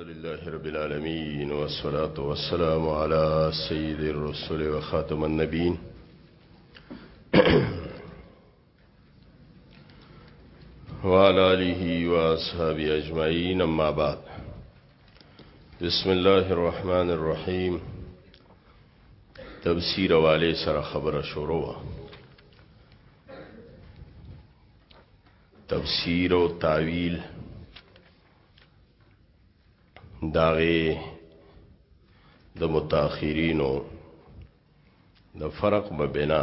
لله رب العالمين والصلاة والسلام على سيد الرسل وخاتم النبيين وعلى آله وأصحابه أجمعين أما بعد بسم الله الرحمن الرحيم تفسیر والے سره خبره شروع و تعويل تعویل داغي د متأخرینو د فرق به بنا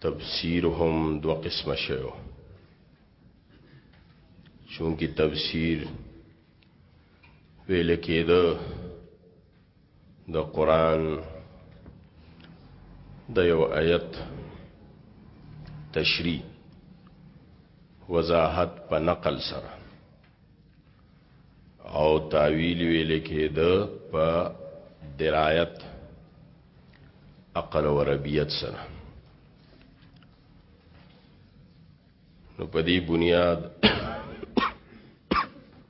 تفسیر هم دو قسمه شوی چونکی تفسیر ویل کېده د قرآن د یو آیت تشریح وضاحت په نقل سره او تعویل ویل کېد په درایت عقل او ربیت سره نو په دې بنیاد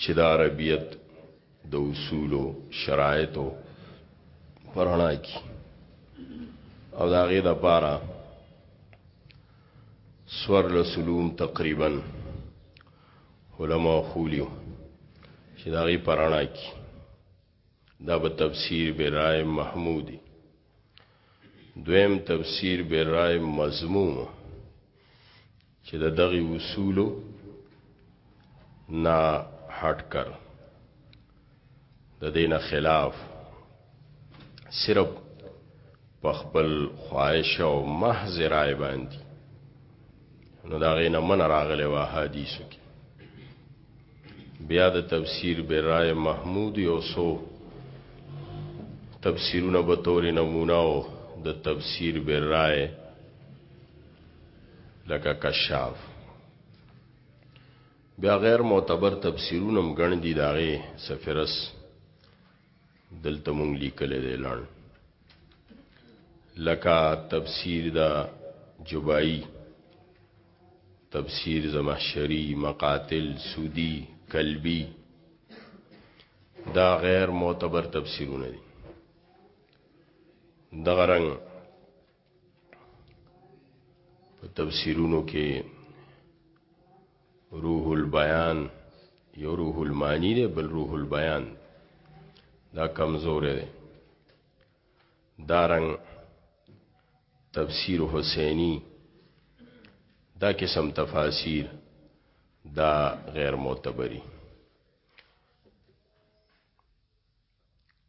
چې د عربیت د اصولو شرایطو پرانا کی او دا غي د پاره سور لسلوم تقریبا علما خولیو چې دا غي پرانا کی دا به تفسیر برای محمودی دویم تفسیر برای مضموم چې د دغه اصولو نا هټ کر د دین خلاف صرف په خپل خواهش او محض رائے باندې نو دا غینه من راغله وا حدیثو کې بیا د تفسیر برای محمود یو سو تفسیرونه به تورې نمونه او د تفسیر برای لکه کشاف بیا غیر معتبر تفسیرونه هم ګڼ دي داغه سفرس دلته مونږ لیکل دي لړ لکه تفسیر دا جبائی تبصیر زمحشری مقاتل سودی کلبی دا غیر معتبر تفسیرونه دي دغه رنګ په تفسیرونو کې روح البیان یو روح المانی دی بل روح البیان دا کمزور دی دارنګ تفسیر حسینی دا قسم تفاسیر دا غیر معتبری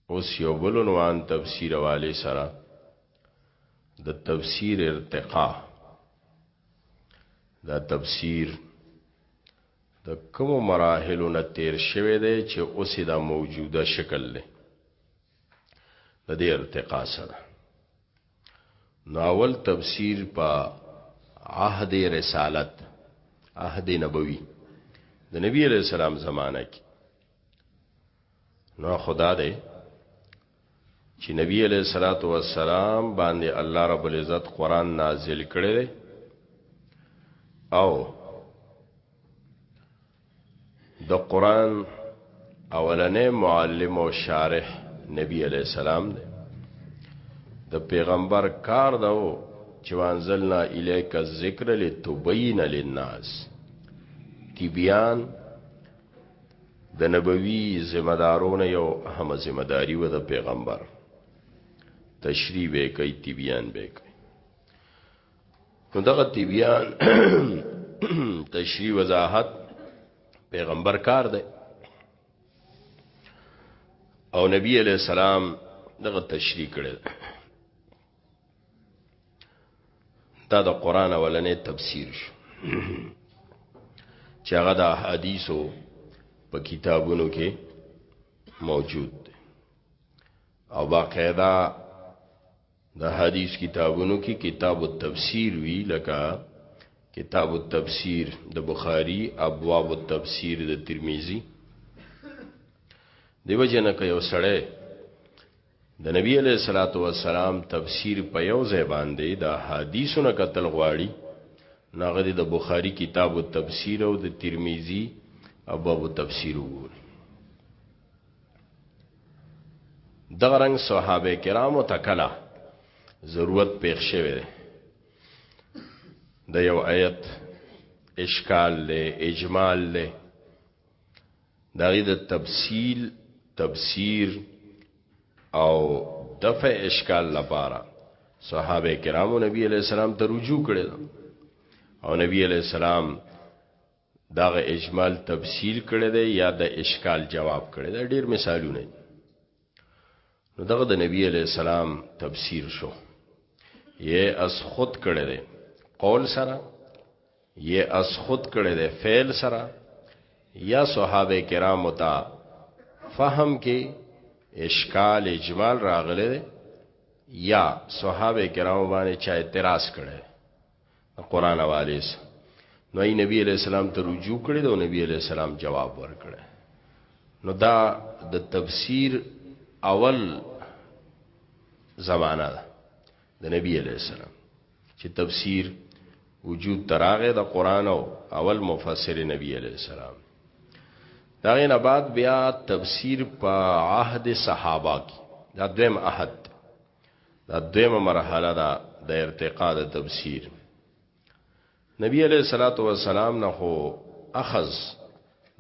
اوس یو بل عنوان تفسیر والے سره د تفسیر ارتقا دا تفسیر د کوم مراحل نه تیر شوه دی چې اوس دا موجوده شکل لري د دې ارتقا سره نو اول تفسیر په عهد رسالت عهد نبوي د نبی علیہ السلام زمانہ کې نو خدا دې چې نبی علیہ الصلوۃ والسلام باندې الله رب العزت قران نازل کړي او د قران اولنې معلم او شارح نبی علی السلام دی د پیغمبر کار داو چې وانزلنا الیک الذکر لتبین للناس تبیان د نبوی ذمہ دارونه یو اهم ذمہ داری و د پیغمبر تشریح به کوي تبیان به کوي نو دغه تبیان تشریح وضاحت پیغمبر کار دی او نبی علیہ السلام دغه تشریح کړل دا د قران اولنې تفسیر شو چې هغه د حدیثو په کتابونو کې موجود دی او باقاعده د حدیث کتابونو کې کی کتاب التفسیر وی لکه کتاب التفسیر د بخاری ابواب التفسیر د ترمذی دیو جن ک یو سړی د نبی علیہ الصلات والسلام تفسیر په یو ځای باندې د حدیثونو قتل غواړي ناغه د بخاری کتاب التفسیر او د ترمذی ابواب التفسیر وګوري دغه رنگ صحابه کرامو تکلا ضرورت پیښ شوی دی د یو آیت اشکال له اجمال له دغه د تفصیل تفسیر او دفع اشکال لپاره صحابه کرامو نبی علیہ السلام ته رجوع کړل او نبی علیہ السلام دغه اجمال تفصیل کړی دی یا د اشکال جواب کړی دا ډیر مثالونه دي نو دغه د نبی علی السلام تفسیر شو یې اس خود کړی دی قول سره یې اس خود کړی دی فعل سره یا صحابه کرامو ته فهم کې اشکال اجمال راغله یا صحابه کرامو باندې چا اعتراض کړي قرآن والے سره نو ای نبی علیہ السلام ته رجوع کړی دا نبی علیہ السلام جواب ورکړی نو دا د تفسیر اول زمانہ ده د نبی علیہ السلام چې تفسیر وجود تراغه د قران او اول مفسر نبی علیہ السلام دا نه بعد بیا تفسیر په عهد صحابه کې دا دویم عهد دا دیمه مرحله ده د ارتقا د تفسیر نبی علیہ الصلوۃ والسلام نه هو اخذ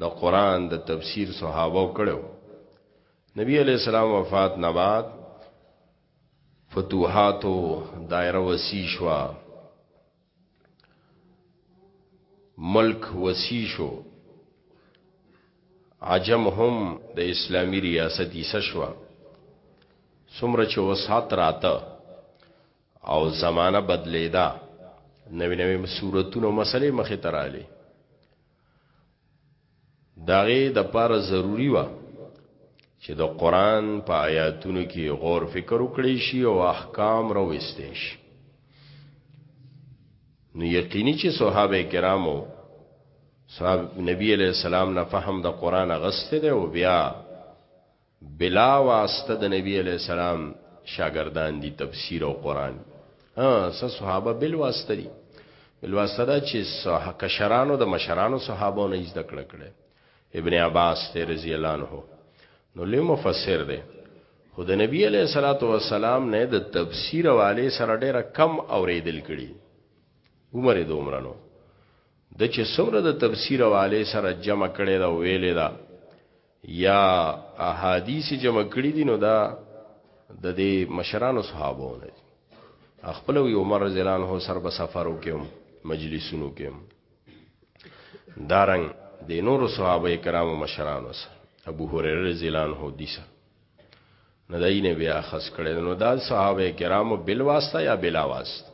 د قران د تفسیر صحابه کړو نبی علیہ السلام وفات نه بعد فتوحاتو دایره وسیشوا ملک وسی شو عجم هم د اسلامی ریاست حصہ شو څومره چې وسات راته او زمانہ بدلیدا نوې نوې صورتونو مسلې مخې تراله داغه د پاره ضروری و چې د قران په آیاتونو کې غور فکر وکړي شي او احکام راوستي شي نو یقیني چې صحابه کرامو صاحب نبی علیہ السلام نه فهم د قران غسته ده او بیا بلا واسطه د نبی علی السلام شاګردان دي تفسیر او قران ها س صحابه بل واسطه دي بل واسطه دا چې صحابه کشرانو د مشرانو صحابه نه زده کړه کړي ابن عباس ته رضی الله عنه نو لوی مفسر دی خو د نبی علیہ الصلوۃ والسلام نه د تفسیر والے سره ډیر کم اوریدل کړي عمر د عمرانو د چې څومره د تفسیر والے سره جمع کړي دا ویلې دا یا احادیث جمع کړی دي نو دا د دې مشرانو صحابو نه دي خپل وی عمر رضی الله عنه سر به سفرو کې مجلسونو کې دارنګ د دې نور صحابه کرامو مشرانو سره ابو هريره رضی الله عنه دي سره نه دای نه بیا خس کړي نو دا صحابه کرامو بل واسطه یا بلا واسطه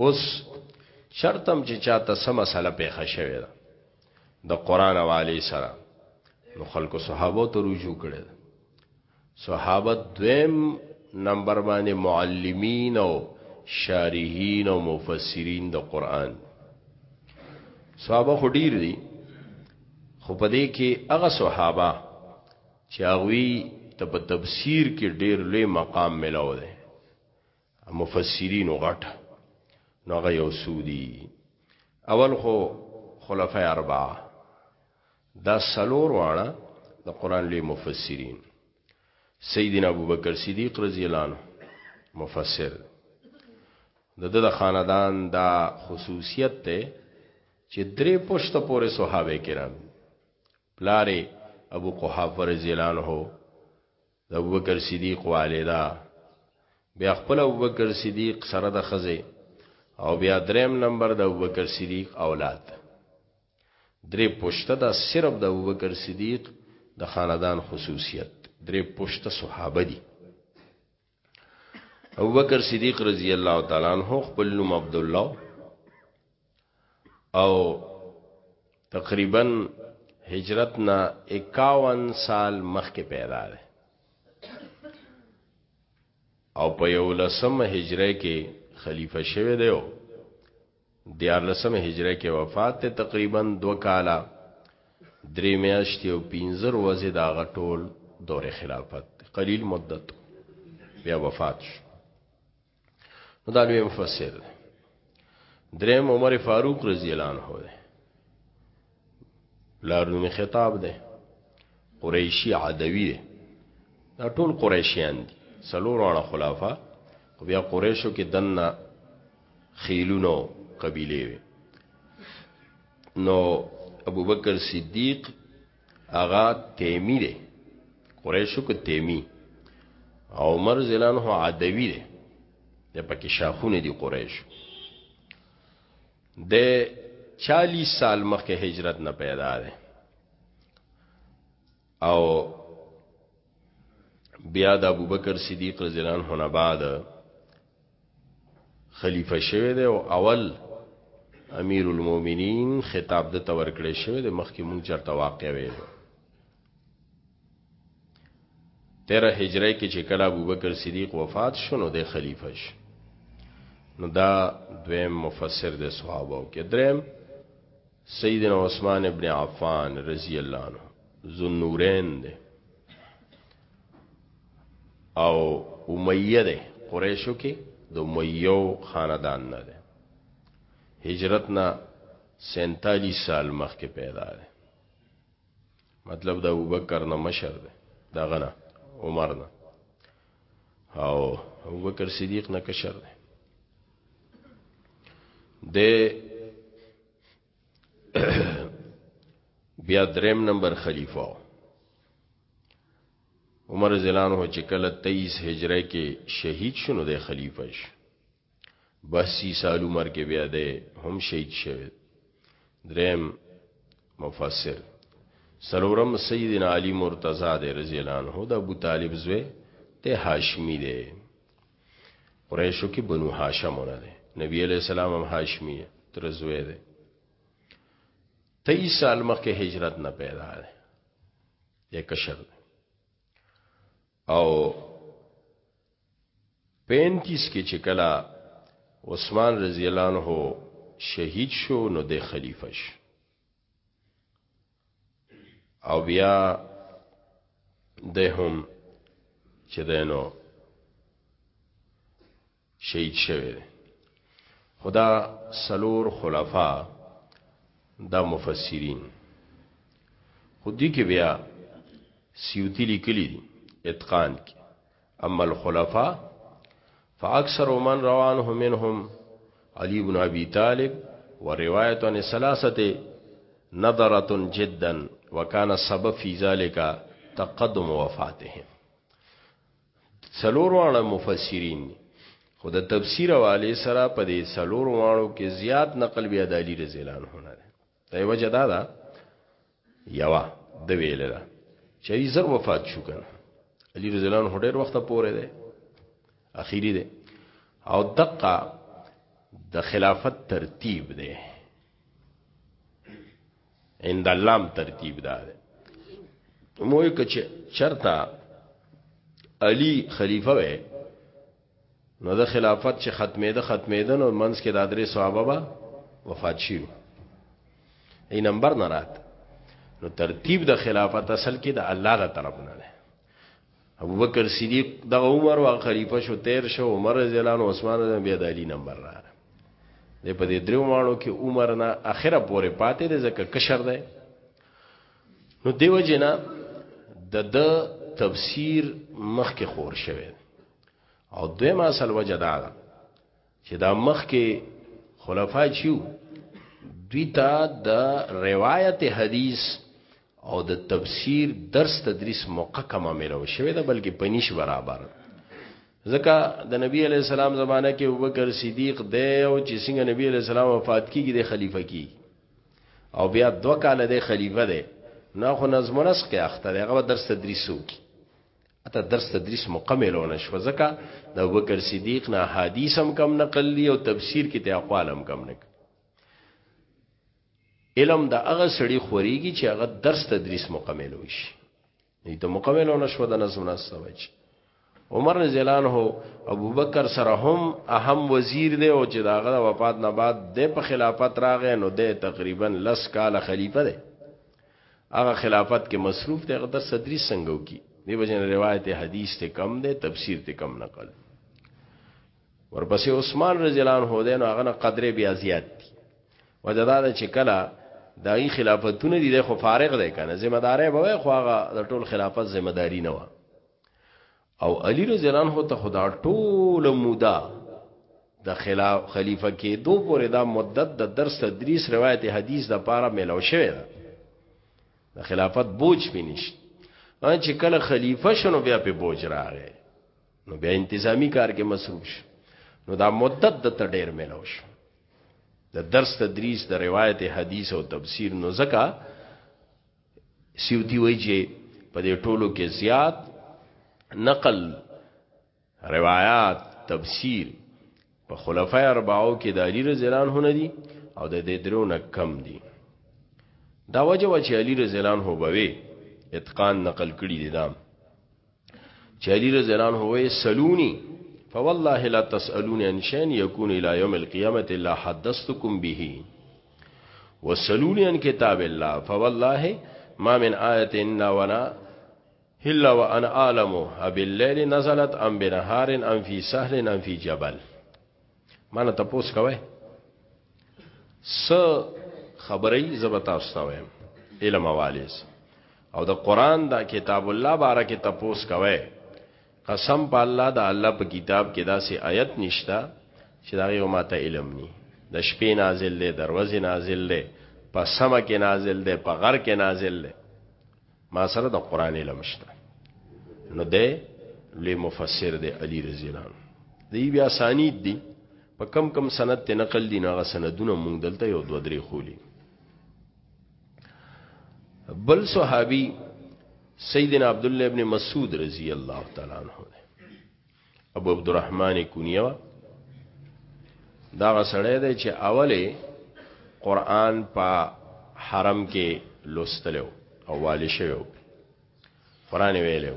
اوس شرطم چې چاته سم مسله پیښه شوې ده د قران والی سره نو خلکو صحابه ته رجوع کړي صحابه دویم نمبر باندې معلمین او شارحین او مفسرین د قران صحابه خو ډیر دي خو په دې کې هغه صحابه چې هغه ته په تفسیر کې ډیر لوی مقام ملو دی مفسرینو غټ نو هغه یو سودی اول خو خلفای اربعه دا سلور واړه د قران لوی مفسرین سیدنا ابوبکر صدیق رضی الله عنه مفسر د د خاندان دا خصوصیت ته چې درې پښته پورې صحابه کرام پلاره ابو قحافه رضی الله عنه د ابوبکر صدیق والده بیا خپل ابوبکر صدیق سره د خزه او بیا دریم نمبر د ابوبکر صدیق اولاد درې پښته دا صرف د ابوبکر صدیق د خاندان خصوصیت درې پښته صحابه دي ابوبکر صدیق رضی الله تعالی عنہ خپل نوم عبد الله او تقریبا هجرت نه 51 سال مخکې پیدا ده او په یو لسمه هجری کې خلیفہ شوه دی او دیار لسمه هجری کې وفات ته تقریبا دو کاله درې میاشتې او پنځه ورځې دا غټول دور خلافت قلیل مدت بیا وفات شو دا لوی مفسر دی دریم عمر فاروق رضی الله عنه دی لارونی خطاب دی قریشی عدوی دی دا ټول قریشیان دي سلور اړه خلافه بیا قریشو کې دنه خیلونو قبیله وي نو ابوبکر صدیق اغا تیمی دی قریشو که تیمی عمر زلان هو عدوی دی د پکې شاخونه دي قریش د 40 سال مخکې هجرت نه پیدا ده او بیا د ابوبکر صدیق رضی الله عنه نه بعد خلیفہ شوه دی او اول امیر المؤمنین خطاب د تور کړی شوه د مخکې مونږ چرته واقع وې 13 هجری کې چې کله ابوبکر صدیق وفات شونه د خلیفہ شو نو دا دویم مفسر د صحابه او کې دریم سیدنا عثمان ابن عفان رضی الله عنه ذوالنورین دی او امیه دی قریشو کې د امیو خاندان نه دی هجرت نه 47 سال مخکې پیدا دی مطلب د ابوبکر نه مشر دی دا غنه عمر نه او ابوبکر صدیق نه کشر دی د بیا دریم نمبر خلیفہ عمر زلان هو چې کله 23 هجری کې شهید شونه د خلیفہ شو بسی سال عمر کې بیا ده هم شهید شوه دریم مفسر سلورم سیدنا علی مرتضی رضی الله عنه د ابو طالب زوی ته هاشمی دی قریشو کې بنو هاشم نه دی نبی علیہ السلام هم هاشمی تر زوی دی 23 سال مخکې هجرت نه پیدا دی یا کشر دی او 35 کې چې کلا عثمان رضی الله عنه شهید شو نو د خلیفہ شو او بیا د هم چې دینو شهید شوی خدا سلور خلفا دا مفسرین خودی کې بیا سیوتی لیکلی دی اتقان کې اما الخلفاء فاکثر من روانه منهم علی بن ابي طالب وروايه عن ثلاثه نظره جدا وكان السبب في ذلك تقدم وفاتهم سلور واړه مفسرین خود تفسیر والے سره په دې سلور واړو کې زیات نقل بیا د علی رضی الله عنه نه دا وجه دا ده یوا د ویل ده چې ای زر وفات شو کنه علی رضی الله عنه ډېر وخت پورې ده اخیری ده او دقه د خلافت ترتیب ده عند اللام ترتیب ده موږ کچ چرتا علی خلیفہ وې نو د خلافت چې ختمېده ختمېده نو منځ کې د درې صحابه به وفات شي ای نمبر نه رات نو ترتیب د خلافت اصل کې د الله غ طرف نه ده ابو بکر صدیق د عمر او خلیفہ شو تیر شو عمر رضی الله عنه عثمان رضی الله عنه علی نمبر را ده په دې درو مانو کې عمر نه اخره پورې پاتې ده ځکه کشر ده نو دیو جنا د د تفسیر مخ کې خور شوه او دویمه اصل وجه دا ده چې دا مخ کې خلفا چیو دوی ته د روایت حدیث او د تفسیر درس تدریس موقع کما ملو شوی دا بلکې پنیش برابر ځکه د نبی علی السلام زمانہ کې ابوبکر صدیق دی او چې څنګه نبی علی السلام وفات کیږي د خلیفہ کی او بیا دو کال د خلیفہ دی نه خو نظم نسخ کې اخته دی هغه درس تدریس وکي حتی درس تدریس موقع ملو نه شو ځکه د ابوبکر صدیق نه حدیث هم کم نقل دی او تفسیر کې ته اقوال هم کم نقل علم د هغه سړي خوريږي چې هغه درس تدریس موقع ملو شي دې ته موقع ملو نه شو د نظم نه سوچ عمر رضی الله عنه ابوبکر سره هم اهم وزیر دی او چې داغه وفات نه بعد د په خلافت راغی نو د تقریبا لس کال خلیفہ دی هغه خلافت کې مصروف دی غدر صدری څنګه وکي دی وجن روایت حدیث ته کم دی تفسیر ته کم نقل ورپسې عثمان رضی الله عنه دی نو هغه نه قدرې بیا زیات دي وجدا د چکلا دای خلافتونه دي د خو فارغ دی کنه ذمہ دارې به خو هغه د ټول خلافت ذمہ داری نه و او علی رضی الله عنه ته خدا ټول مودا د خلاف خلیفہ کې دو پورې دا مدت د درس تدریس روایت حدیث د پاره ملو شوی دا د خلافت بوج پینیش ان چې کله خلیفہ شنو بیا په بوج راغی نو بیا انتظامی کار کې مصروف شو نو دا مدت د تډیر ملو شو د درس تدریس د روایت حدیث او تفسیر نو زکه سیوطي وایي چې په دې ټولو کې زیات نقل روایات تفسیر په خلفای اربعو کې د علی رضی الله عنه ندي او د دې درو نه کم دي دا وجه و چې علی رضی الله عنه بوي اتقان نقل کړی دی دام چې علی رضی الله عنه وې سلونی فوالله لا تسالون ان شان يكون الى يوم القيامه الا حدثتكم به وسلوني عن كتاب الله فوالله ما من ايه الا وانا الا وانا اعلم بالليل نزلت ام بنهار ام في سهل ام في جبل مانه تپوس کوي س خبرې زبتا استوي علم واليس او د قران دا کتاب الله بارکه تپوس کوي قسم په الله دا الله په کتاب کې دا سي آیت نشتا چې دا یو ماته علم ني د شپې نازل دی دروازه نازل دی په سما کې نازل دی په غر کې نازل دی ما سره د قران علم شته نو ده لوی مفسر دی علی رضی الله عنه دی بیا سانید دی په کم کم سند ته نقل دي ناغه سندونه مونږ دلته یو دو درې خولي بل صحابي سیدنا عبد الله ابن مسعود رضی الله تعالی عنہ ابو عبدالرحمن کونیه وا دا غسړې دی چې اوله قران په حرم کې لوستلو او والی شوو قران ویلو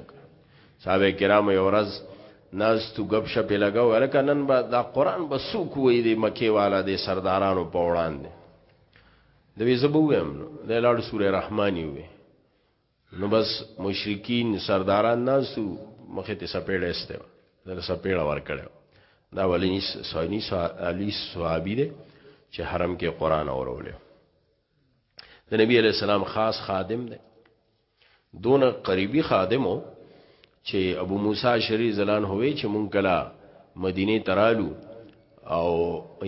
صاحب کرام یو ورځ ناز تو غب شپ لګاو الکه نن با دا قران به سوق وې دی مکه والا دی سردارانو په وړاندې د وی زبو ویم د لاړ سوره رحمانی وی نو بس مشرکین سرداران ناستو مخې ته سپېړه ایسته دغه سپېړه ورکړو دا ولني سوني علي صحابي دی چې حرم کې قران اورولې د نبی علی السلام خاص خادم دی دون قریبي خادمو چې ابو موسی شری زلان هوې چې مونږ کلا مدینه ترالو او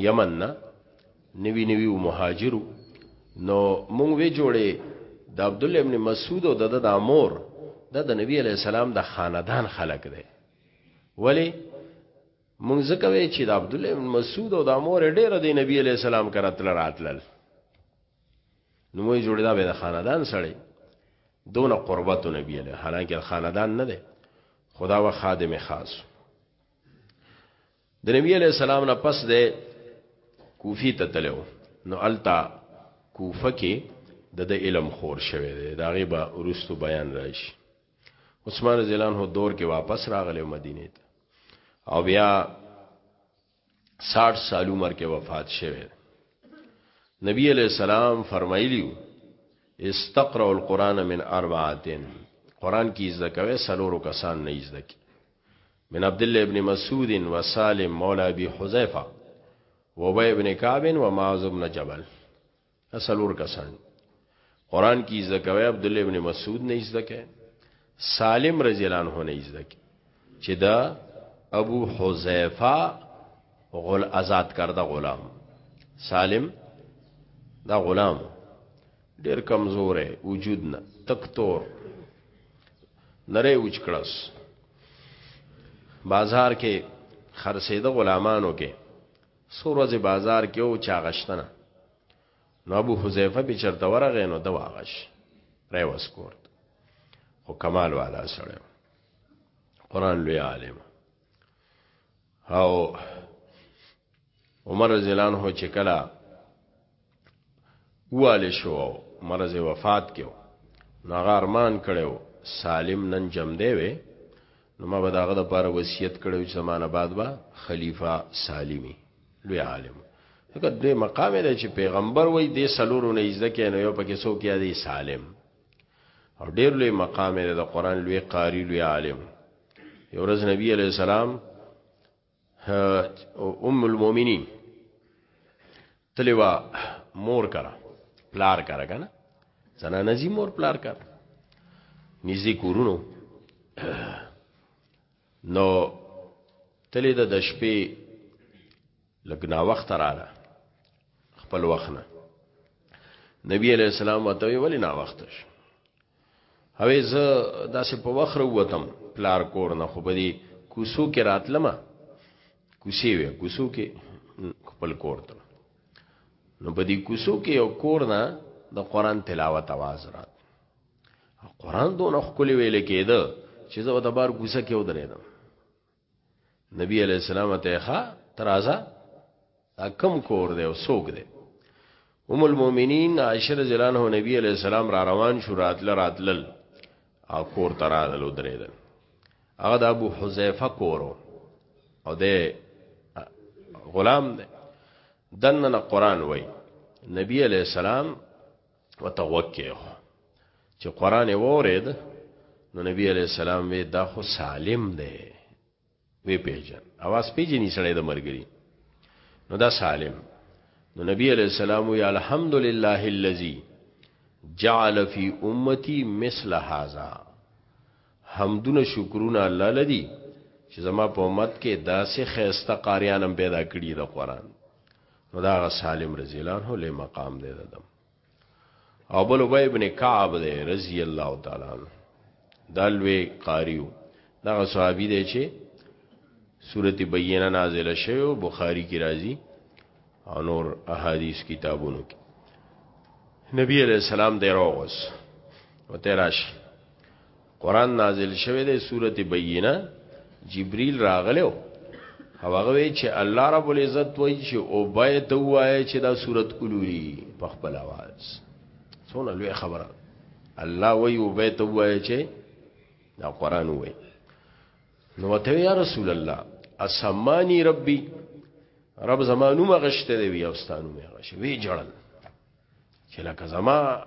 یمن نه نوی نوی و مهاجرو نو مونږ وی جوړې د عبد الله ابن مسعود او د د امور د د نبی علی السلام د خاندان خلق دی ولی مونږ ځکه وی چې د عبد الله ابن مسعود او د امور ډېر د نبی علی السلام کرا تل راتلل نو مونږ جوړې دا به د خاندان سره دون قربت نبی علی حالانکه خاندان نه دی خدا و خادم خاص د نبی علیہ السلام نه پس ده کوفی ته تلو نو التا کوفه کې د د علم خور شوه دی دا غي به ورستو بیان راشي عثمان رضی الله عنه دور کې واپس راغله مدینه ته او بیا 60 سال عمر کې وفات شوه نبی علیہ السلام فرمایلیو استقرأ القرآن من اربعتين قرآن کی ازده کوي سلورو کسان نه ازده کی من عبد الله ابن مسعود و سالم مولا ابي حذيفه و ابي ابن كعب و معاذ ابن جبل اسلور کسان قران کی زکوی عبد الله ابن مسعود نه زکه سالم رضی الله عنه نه زکه چې دا ابو حذیفه غل آزاد کرده غلام سالم دا غلام ډیر کمزور وجود نه تک تور نره وچکړس بازار کې خرڅېده غلامانو کې سورځ بازار کې او چاغشتنه نو ابو حذیفه به چرته ورغې نو د واغش پرې وسکورت او کمال والا سره قران لوی عالم او عمر رضی الله عنه چې کلا واله شو عمر رضی وفات کیو نو غارمان کړو سالم نن جم دی وی نو ما به داغه د پاره وصیت کړو چې زمانہ بعد با خلیفہ سالمی لوی عالم دغه دې مقام دی چې پیغمبر وای دې سلورو نه عزت کینو یو پکې سو کې دی سالم او ډیر لوی مقام دی د قران لوی قاری لوی عالم یو ورځ نبی علی السلام ام المؤمنین تلوا مور کرا پلار کرا کنه زنا نزی مور پلار کرا نږدې کورونو نو تلې د شپې لګنا وخت رااله خپل وخت نه نبی علیہ السلام وته ویل نه وخت شو هوې زه داسې په وخت وروتم پلار کور نه خو بدی کوسو کې راتلم کوسی وې کوسو کې خپل کور ته نو بدی کوسو کې یو کور نه د قران تلاوت आवाज رات قران دونه خولي ویل کېده چې زه د بار ګوسه کې ودرېدم نبی علی السلام ته ښا ترازا کم کور دی او سوګ دی ام المؤمنین عائشہ رضی الله عنها نبی علی السلام را روان شو راتل راتلل او کور ترادل ودرېدل هغه د ابو حذیفه کورو او د غلام دی دنه قران وای نبی علی السلام وته وکیو چې قران وورید نو نبی علی السلام وی دا خو سالم دی وی پیجن اواز پیجنی سړی د مرګری نو دا سالم نو نبی علی السلام وی الحمدلله الذی جعل فی امتی مثل هذا حمدونه شکرونه الله لدی چې زما په امت کې داسې خيسته قاریانم پیدا کړی د قران نو دا غ سالم رضی الله عنه له مقام دی ددم او بل ابی ابن کعب دی رضی الله تعالی عنہ دا لوی قاریو دا غ صحابي دی چې سورته بینه نازله شوه بخاری کی راځي او نور احادیث کتابونو کې نبی علیہ السلام دی راوس او تیراش قران نازل شوه د سورته بینه جبريل راغلو او هغه وی چې الله رب العزت وایي چې او بای ته وایي چې دا صورت اولوري په خپل आवाज څونه لوی خبره الله وایي او بای ته وایي چې دا قران وایي نو ته یا رسول الله اسمانی ربي رب زمانو مغشته دی وی اوستانو مغشه وی جړل چې لکه زما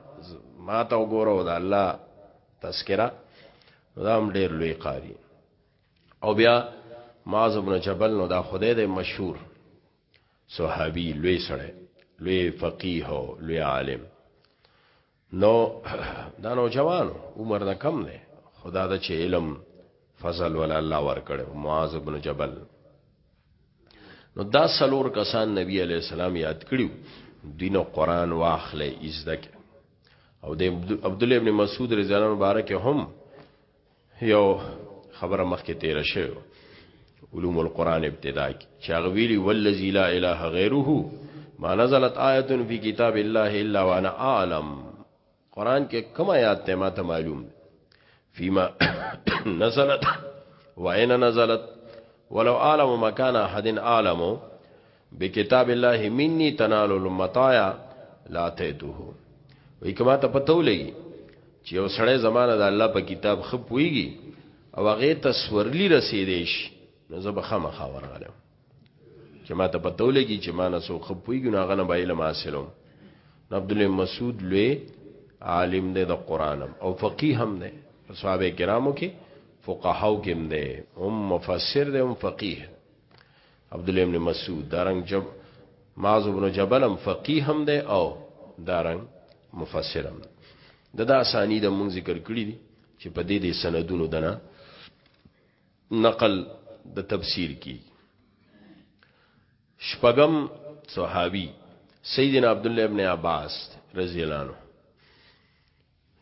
ما ته وګوره او د الله تذکرہ دا هم ډیر لوی قاری او بیا معاذ ابن جبل نو دا خدای دی مشهور صحابي لوی سړی لوی فقيه او لوی عالم نو دا نو جوان عمر نه کم نه خدا د چې علم فضل ولا الله ور کړو معاذ ابن جبل نو دا سلور کسان نبی علی السلام یاد کړیو دین او قران واخلې ازدک او د عبد الله ابن مسعود رضی الله عنه مبارک هم یو خبره مخکې تیر شوی علوم القرآن ابتدا کی چاغ ویلی والذی لا اله غیره ما نزلت آیت فی کتاب الله الا وانا اعلم قرآن کې کوم آیات ته ما ته معلوم فیما نزلت وعین نزلت ولو عالم مکان احد عالمو بکتاب الله مني تنال المطايا لا تيته وی کما ته پته ولګي چې یو سړی زمانه د الله په کتاب خپويږي او هغه تسورلی رسیدې شي نو زه به خامخا ورغلم چې ما ته پته ولګي چې ما نه سو خپويږي نو هغه نه به علم حاصلوم عبد الله مسعود لوی عالم دی د قران او فقيه هم دی صحابه کرامو کې فقهاو کې هم دی هم مفسر دی هم فقيه عبد الله ابن مسعود دارنګ جب معاذ ابن جبل هم فقيه هم ده او دارنګ مفسر هم د دا اسانی د مون ذکر کړی دي چې په دې دې سندونو دنا نقل د تفسیر کی شپغم صحابي سیدنا عبد الله ابن عباس رضی الله عنه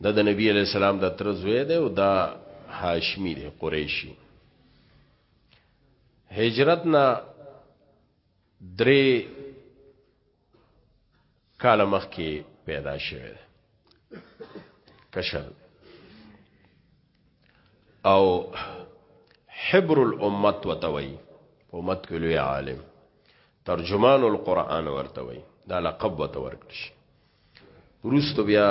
دا د نبی علی السلام د تر زوی دی او دا هاشمی دی قریشی هجرت نه درې کال مخکې پیدا شوه کشر او حبر الامت وتوي امت کې لوی عالم ترجمان القرآن ورته وي دا لقب وته ورکړ شي روستو بیا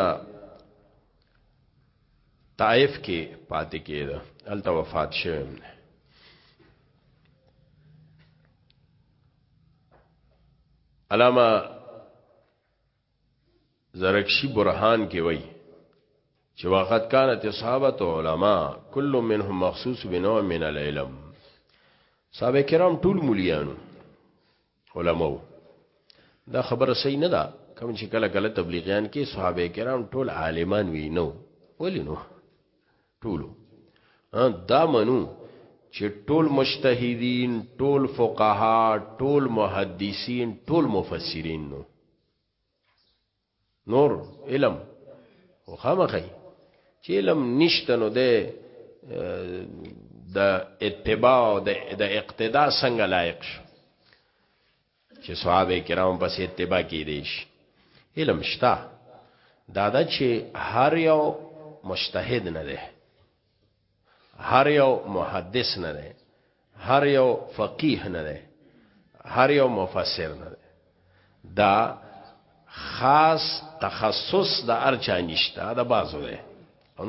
طائف کې پاتې کېده الته وفات شوی علامه زرکشی برهان کې وای چې وخت کانت صحابت علما کل منهم مخصوص بنوع من العلم صحابه کرام ټول مليانو علماو دا خبره صحیح نه ده کوم چې کله کله تبلیغیان کې صحابه کرام ټول عالمان وی نو ولی نو ټولو دا منو چې ټول مجتهدین ټول فقها ټول محدثین ټول مفسرین نو نور علم خو خامخی چې علم نشته نو ده د اتباع د اقتدا څنګه لایق شو چې صحابه کرام پس اتباع کې دي شي علم شتا دا دا چې هر یو مجتهد نه ده هر یو محدث نه ده هر یو فقیه نه ده هر یو مفسر نه ده دا خاص تخصص د ارچا نشته دا بازو ده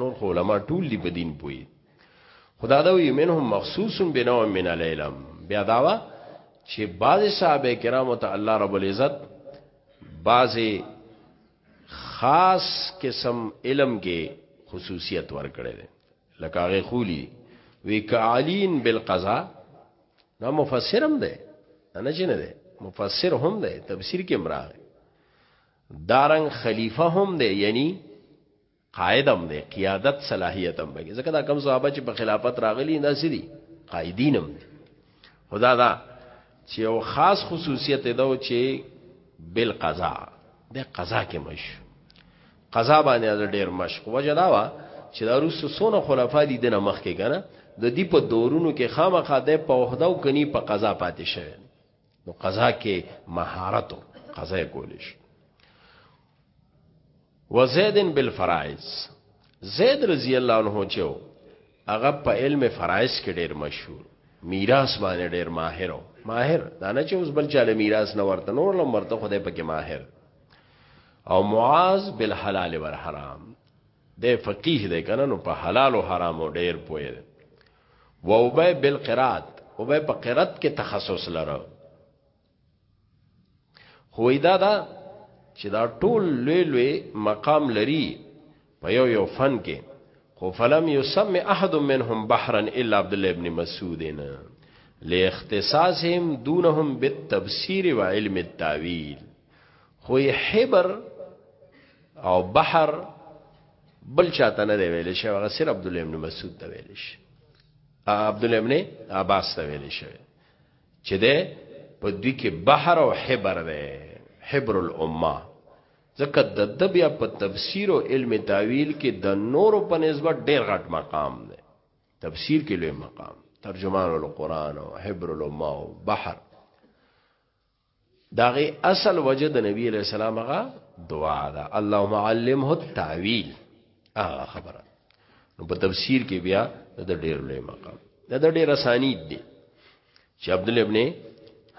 نور خو علما ټول دی په دین پوي خدا دا وی منهم مخصوص بنوع من العلم بیا داوا چې بعض صحابه کرامو ته الله رب العزت بعض خاص قسم علم کې خصوصیت ورکړي دي لکه هغه خولي وی کعلین بالقضاء دا مفسرم ده نه چې نه ده مفسر هم ده تفسیر کې مراغه دارنګ خلیفہ هم ده یعنی قائد هم دی قیادت صلاحیت هم بګي ځکه دا کم صحابه چې په خلافت راغلي دا سری قائدین هم دی خدا دا چې یو خاص خصوصیت دا و چې بالقضاء د قضا کې مش قضا باندې ډېر مشق وجه دا وا چې دا روس سونه خلفا دي دنه مخ کې کنه د دې په دورونو کې خامخا د په وحده او کني په قضا پاتې شوی نو قضا کې مهارت قضا کولیش وزید بالفرائض زید رضی الله عنه چو هغه په علم فرائض کې ډیر مشهور میراث باندې ډیر ماهر او ماهر دا نه چې اوس بل چاله میراث نه ورته نور لم ورته خدای پکې ماهر او معاذ بالحلال والحرام د فقيه دی کنه نو په حلال او حرام ډیر پوهه و او به بالقرات او به په قرات کې تخصص لره خو دا دا چې دا ټول لوی لوی مقام لري په یو یو فن کې خو فلم یسم احد منهم بحرا الا عبد الله ابن مسعود نه لاختصاصهم دونهم بالتفسیر و علم التاویل خو حبر او بحر بل چاته نه ویل شي هغه صرف عبد الله ابن مسعود ته ویل شي عبد الله ابن عباس ته ویل شي چې ده په دوی کې بحر او حبر ده حبر الامه ځکه د د بیا په تفسیر او علم تعویل کې د نورو په نسبت ډیر غټ مقام ده تفسیر کې لوی مقام ترجمان القرآن او حبر الامه او بحر داغه اصل وجه د نبی علیہ السلام هغه دعا ده اللهم علمه التاویل هغه خبره نو په تفسیر کې بیا د ډېر لوی مقام دا د ډېر اسانید دی چې عبد الله ابن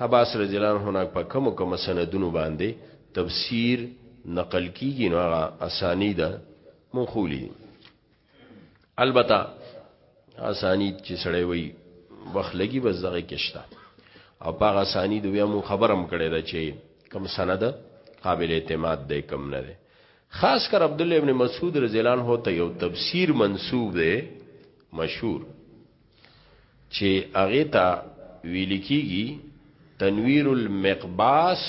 حباس رضی الله عنه هناک په کوم کوم سندونو باندې تفسیر نقل کیږي نو هغه اسانید مونږ خولې البته اسانید چې سړی وي وخت لګي بس دغه کېشته او پاغه اسانید بیا مو خبرم کړی دا چې کم سند قابل اعتماد دی کم نه دی خاص کر عبد الله ابن مسعود رضی الله عنه ته یو تفسیر منسوب دی مشهور چې هغه ته ویل کیږي تنویر المقباس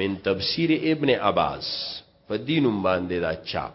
من تفسیر ابن عباس په دینم باندې دا چاپ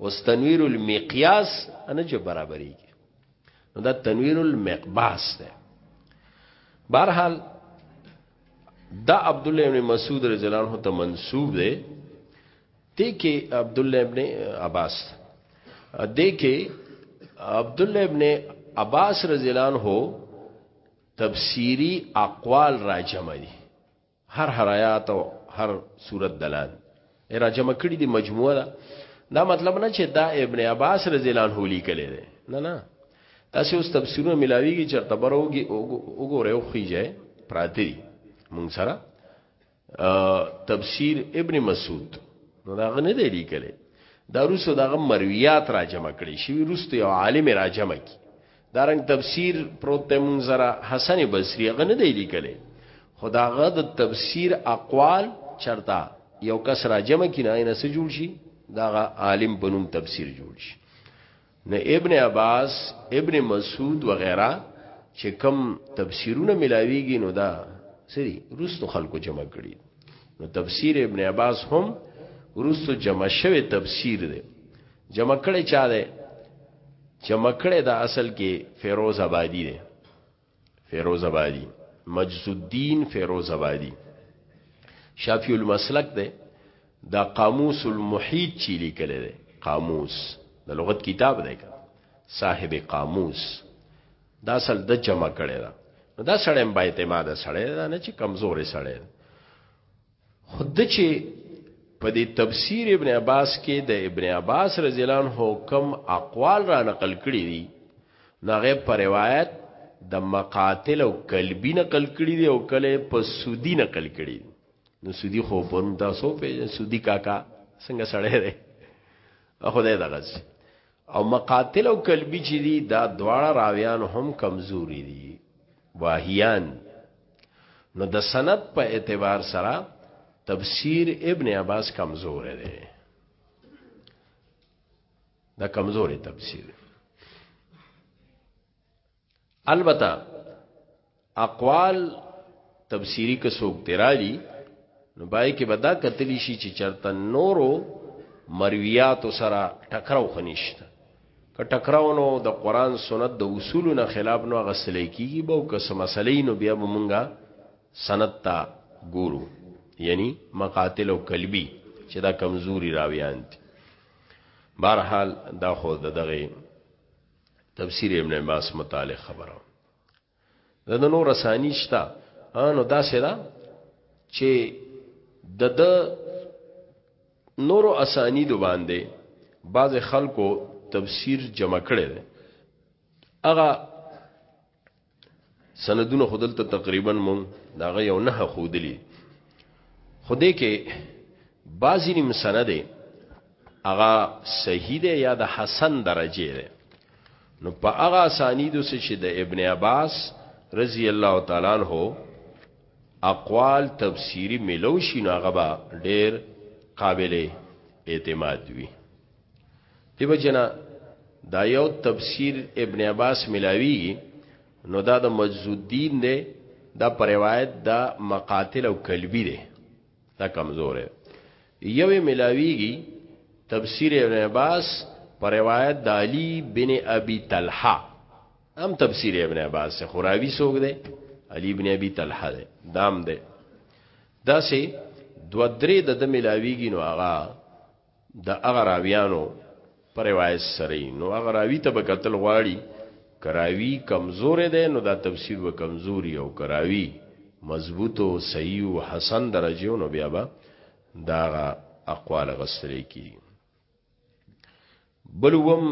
اوس تنویر المقیاس نه چې برابرېږي نو دا تنویر المقباس ده بهرحال دا عبد الله ابن مسعود رضی الله عنه ته منسوب ده ته کې عبد الله ابن عباس ده کې عبد الله ابن عباس رضی الله عنه تفسیری اقوال راجمه دي هر هر آیات او هر سورت دلان را جمع کړي دي مجموعه ده دا مطلب نه چې دا ابن عباس رضی الله عنه لیکلی دی نه نه تاسو اوس تفسیرونه ملاویږي چرته بروږي وګوره او خيږي پراته دي مونږ سره تفسیر ابن مسعود نو دا غنه دی لیکلی دا روسو دا مرویات را جمع کړي شي روسو یو عالم را جمع کی دارنګ تفسیر پروت ته مونږ زرا حسن بصری هغه نه دی لیکلی خدا غ د تفسیر اقوال چرتا یو کس را جمع کینه نه سه جوړ شي دا عالم بنوم تفسیر جوړ شي نه ابن عباس ابن مسعود وغیرہ چې کم تفسیرونه ملاویږي نو دا سری روستو خلکو جمع کړي نو تفسیر ابن عباس هم روستو جمع شوی تفسیر دی جمع کړي چا ده جمع کړي دا اصل کې فیروز آبادی ده فیروز آبادی مجز الدین فیروز آبادی شافی المسلک ده دا قاموس المحیط چی لیکل ده قاموس د لغت کتاب ده صاحب قاموس دا اصل د جمع کړي ده دا سړی با اعتماد سړی دا نه چې کمزورې سړی خود چې په دې تفسیر ابن عباس کې د ابن عباس رضی الله عنه حکم اقوال را نقل کړي دي نغه پر روایت د مقاتل او کلبی نقل کړي دي او کله په سودی نقل کړي نو سودی خو په تاسو په سودی کاکا څنګه سړی دی خدای دغه او مقاتل او کلبی چې دي دا دواړه راویان هم کمزوري دي واهیان نو د سند په اعتبار سره تفسیر ابن عباس کمزور دی دا کمزوري تفسیر البته اقوال تفسیری که څوک درالی نو بای کې بدا کتلی شي چې چرته نورو مرویات سره ټکراو خنشت که ټکراو نو د قران سنت د اصولو نه خلاف نو غسل کیږي به او که سم مسلې نو بیا به مونږه سنت تا ګورو یعنی مقاتل او قلبی چې دا کمزوري راویان دي بهرحال دا خو دغه تفسیر ابن عباس متعلق خبره ده د نور اسانی شتا انو دا سره چې د د نور اسانی دو باندې بعض خلکو تفسیر جمع کړي دي اغه سندونه خو دلته تقریبا مونږ د هغه یو نښه ښودلې خو دې کې بعضې نیم سنده هغه صحیح دی یا د حسن درجه دی نو په هغه اسانیدو سره چې د ابن عباس رضی الله تعالی عنہ اقوال تفسیری ملو شي نو هغه به ډېر قابل اعتماد وي دی بجنا دا یو تفسیر ابن عباس ملاوی نو دا د مجزودین دی دا پر روایت دا مقاتل او کلبی دی دا کمزور دی یو ملاویږي تفسیر ابن عباس پر روایت د علی بن ابي طلحه هم تفسیر ابن عباس سے خوراوی سوګ دی علی بن ابي طلحه دی دام دی دا سه دو درې د ملاویږي نو هغه د هغه راویانو په روایت سره یی نو هغه راوی ته به کتل غواړي که راوی کمزوری دی نو دا تفسیر به کمزوری او که راوی مضبوط او صحیح او حسن درجه نو بیا به د هغه اقوال غستل کیږي بل وم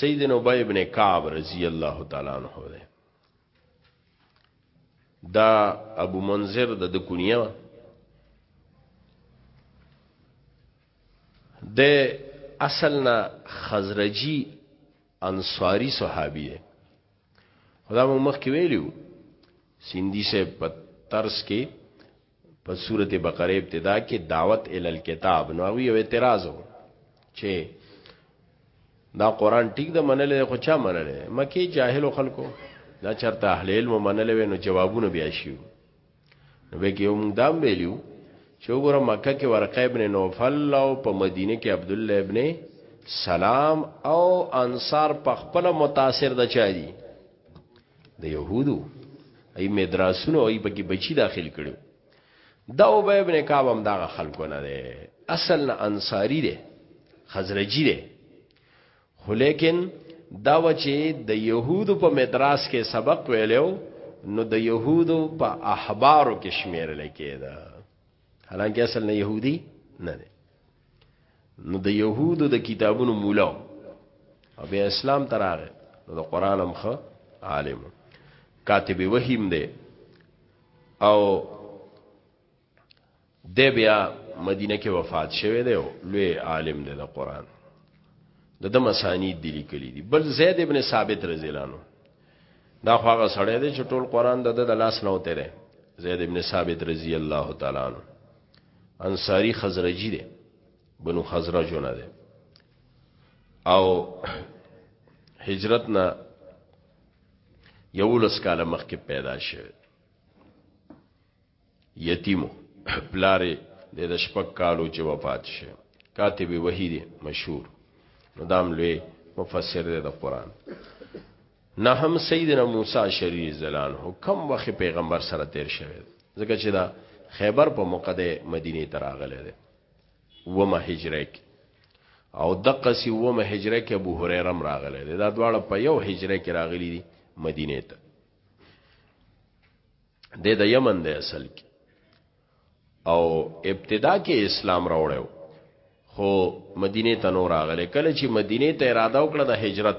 سیدنا ابی ابن کعب رضی الله تعالی عنہ دا ابو منذر د د کونیه د اصل نه خزرجی انصاری صحابي دی خدا مو مخ کې ویلو سیندی سے په ترس کې په سورت بقره ابتدا کې دعوت ال الكتاب نو هغه یو اعتراض و چې دا قران ټیک د منل خو چا منل مکه جاهل خلکو دا چرته اهل علم منل نو جوابونه بیا شیو نو به کې هم دام ویلو چې وګوره مکه کې ورقه ابن نوفل او په مدینه کې عبد الله ابن سلام او انصار په خپل متاثر د چا دي د يهودو ای مدرسونو ای پکې بچی داخل کړو دا ابی ابن کعب هم دا خلکو نه دی اصل نه انصاری دی خزرجی دی خو لیکن دا وچه د يهودو په مدرس کې سبق ویلو نو د يهودو په احبارو کې شمیرل کېده حالانکه اصل نه يهودي نه دی نو د يهودو د کتابونو مولا او بیا اسلام تراغه نو د قران هم خه عالم کاتب وحیم دی او د بیا مدینه کې وفات شوه دی او لوی عالم دی د قران د د مسانید دی لیکلی دی بل زید ابن ثابت رضی الله عنه دا خو هغه سړی دی چې ټول قران د د لاس نه وته دی زید ابن ثابت رضی الله تعالی عنہ انصاری خزرجی دی بنو خزرجونه دی او هجرت نه یولس کاله مخکې پیدا شوه یتیم و، پلار یې د د شپږ کال و چې وفات شو. کاتب وحی دی، مشهور، نو دا هم لوی مفسر دی د قرآن. نهم، سیدنا موسی شریع رضی الله عنه کوم وخت پیغمبر سره تیر شوی دی؟ ځکه چې دا خیبر په موقع دی مدینې ته راغلی دی. اوومه هجره کې او دقسی اوومه هجره کې ابو هریره هم راغلی دی. دا دواړه په یو هجره کې راغلي دي مدینې ته. د د یمن د اصل کې او ابتدا کې اسلام راوړیو خو مدینه ته نور راغله کله چې مدینه ته اراده وکړه د هجرت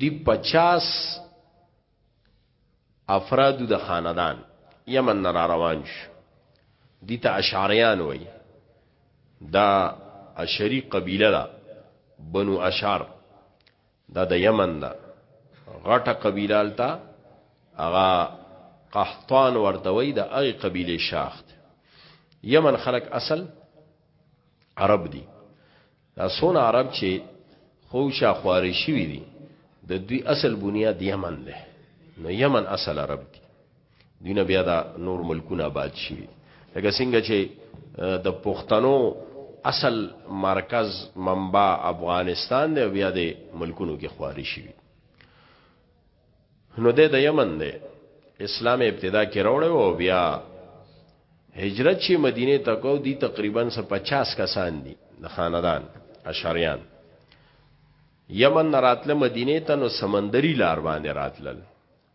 دی 50 افراد د خاندان یمن نه را روان شو دي ته اشعریان وای دا اشری قبیله ده بنو اشعر دا د یمن دا غټه قبیله التا هغه قحطان ورته وای د هغه قبیله شاخت یمن خلق اصل عرب دي دا سونه عرب چې خوشا خواري شوی دي د دوی اصل بنیاد یمن ده نو یمن اصل عرب دي دوی نه بیا دا نور ملکونه آباد شي لکه څنګه چې د پښتنو اصل مرکز منبع افغانستان دی بیا د ملکونو کې خواري شي نو د یمن دی اسلام ابتدا کې راوړ او بیا هجرت چې مدینه ته کو دي تقریبا 50 کسان دي د خاندان اشعریان یمن راتله مدینه ته نو سمندري لار باندې راتلل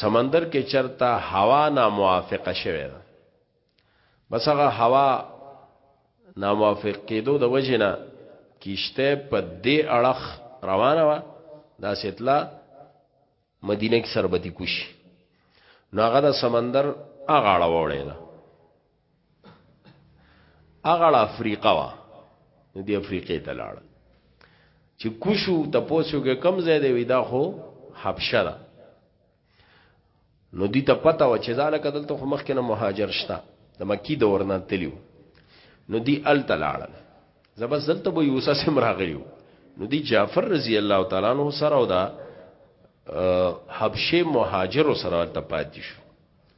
سمندر کې چرته هوا ناموافقه شوه ده بس هغه هوا ناموافق کېدو د وجنه کیشته په دې اړخ روانه و دا ستلا مدینه کې سربتی کوشي نو هغه د سمندر اغاړه وړې ده اغړ افریقا وا دی افریقې ته لاړ چې کوشو تپوسو کې کم ځای دی وی دا خو حبشه ده نو دي ته پته و چې ځالک دلته خو مخکې نه مهاجر شته د مکی دور نه تلیو نو دی ال تلاړل زبر زلته به یوسا سم راغلیو نو دی جعفر رضی الله تعالی عنہ سره او دا حبشه مهاجر سره ته پاتې شو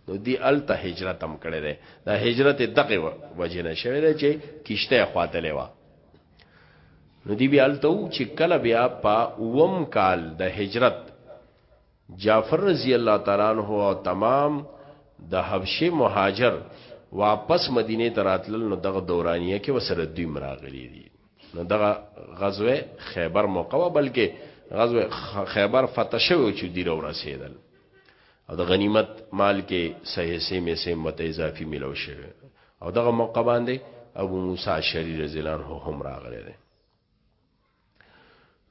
نو دی الته هجرت هم کړی دی دا هجرت دغه وجه نه شوی دی چې کشته خواتلې و نو دی بیا الته و چې کله بیا په اوم کال د هجرت جعفر رضی الله تعالی عنہ او تمام د حبشه مهاجر واپس مدینه ته راتلل نو دغه دورانیه کې وسره دوی مراغلي دي نو دغه غزوه خیبر موقع بلکې غزوه خیبر فتح شوی چې دی ورسېدل او د غنیمت مال کې سه حصے مې سیم وته اضافي ملو شوه او دغه موقع باندې ابو موسی شری رضی الله عنه هم راغلی دی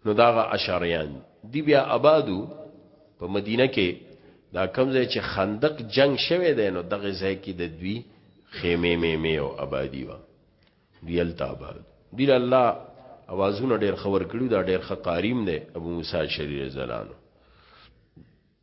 نو داغه اشعریان دی بیا آبادو په مدینه کې دا کمزې چې خندق جنگ شوه دی نو دغه ځای کې د دوی خیمه می می او آبادی و دیل تا آباد دی الله اوازونه ډیر خبر کړو دا ډیر خقاریم دی ابو موسی شری رضی الله عنه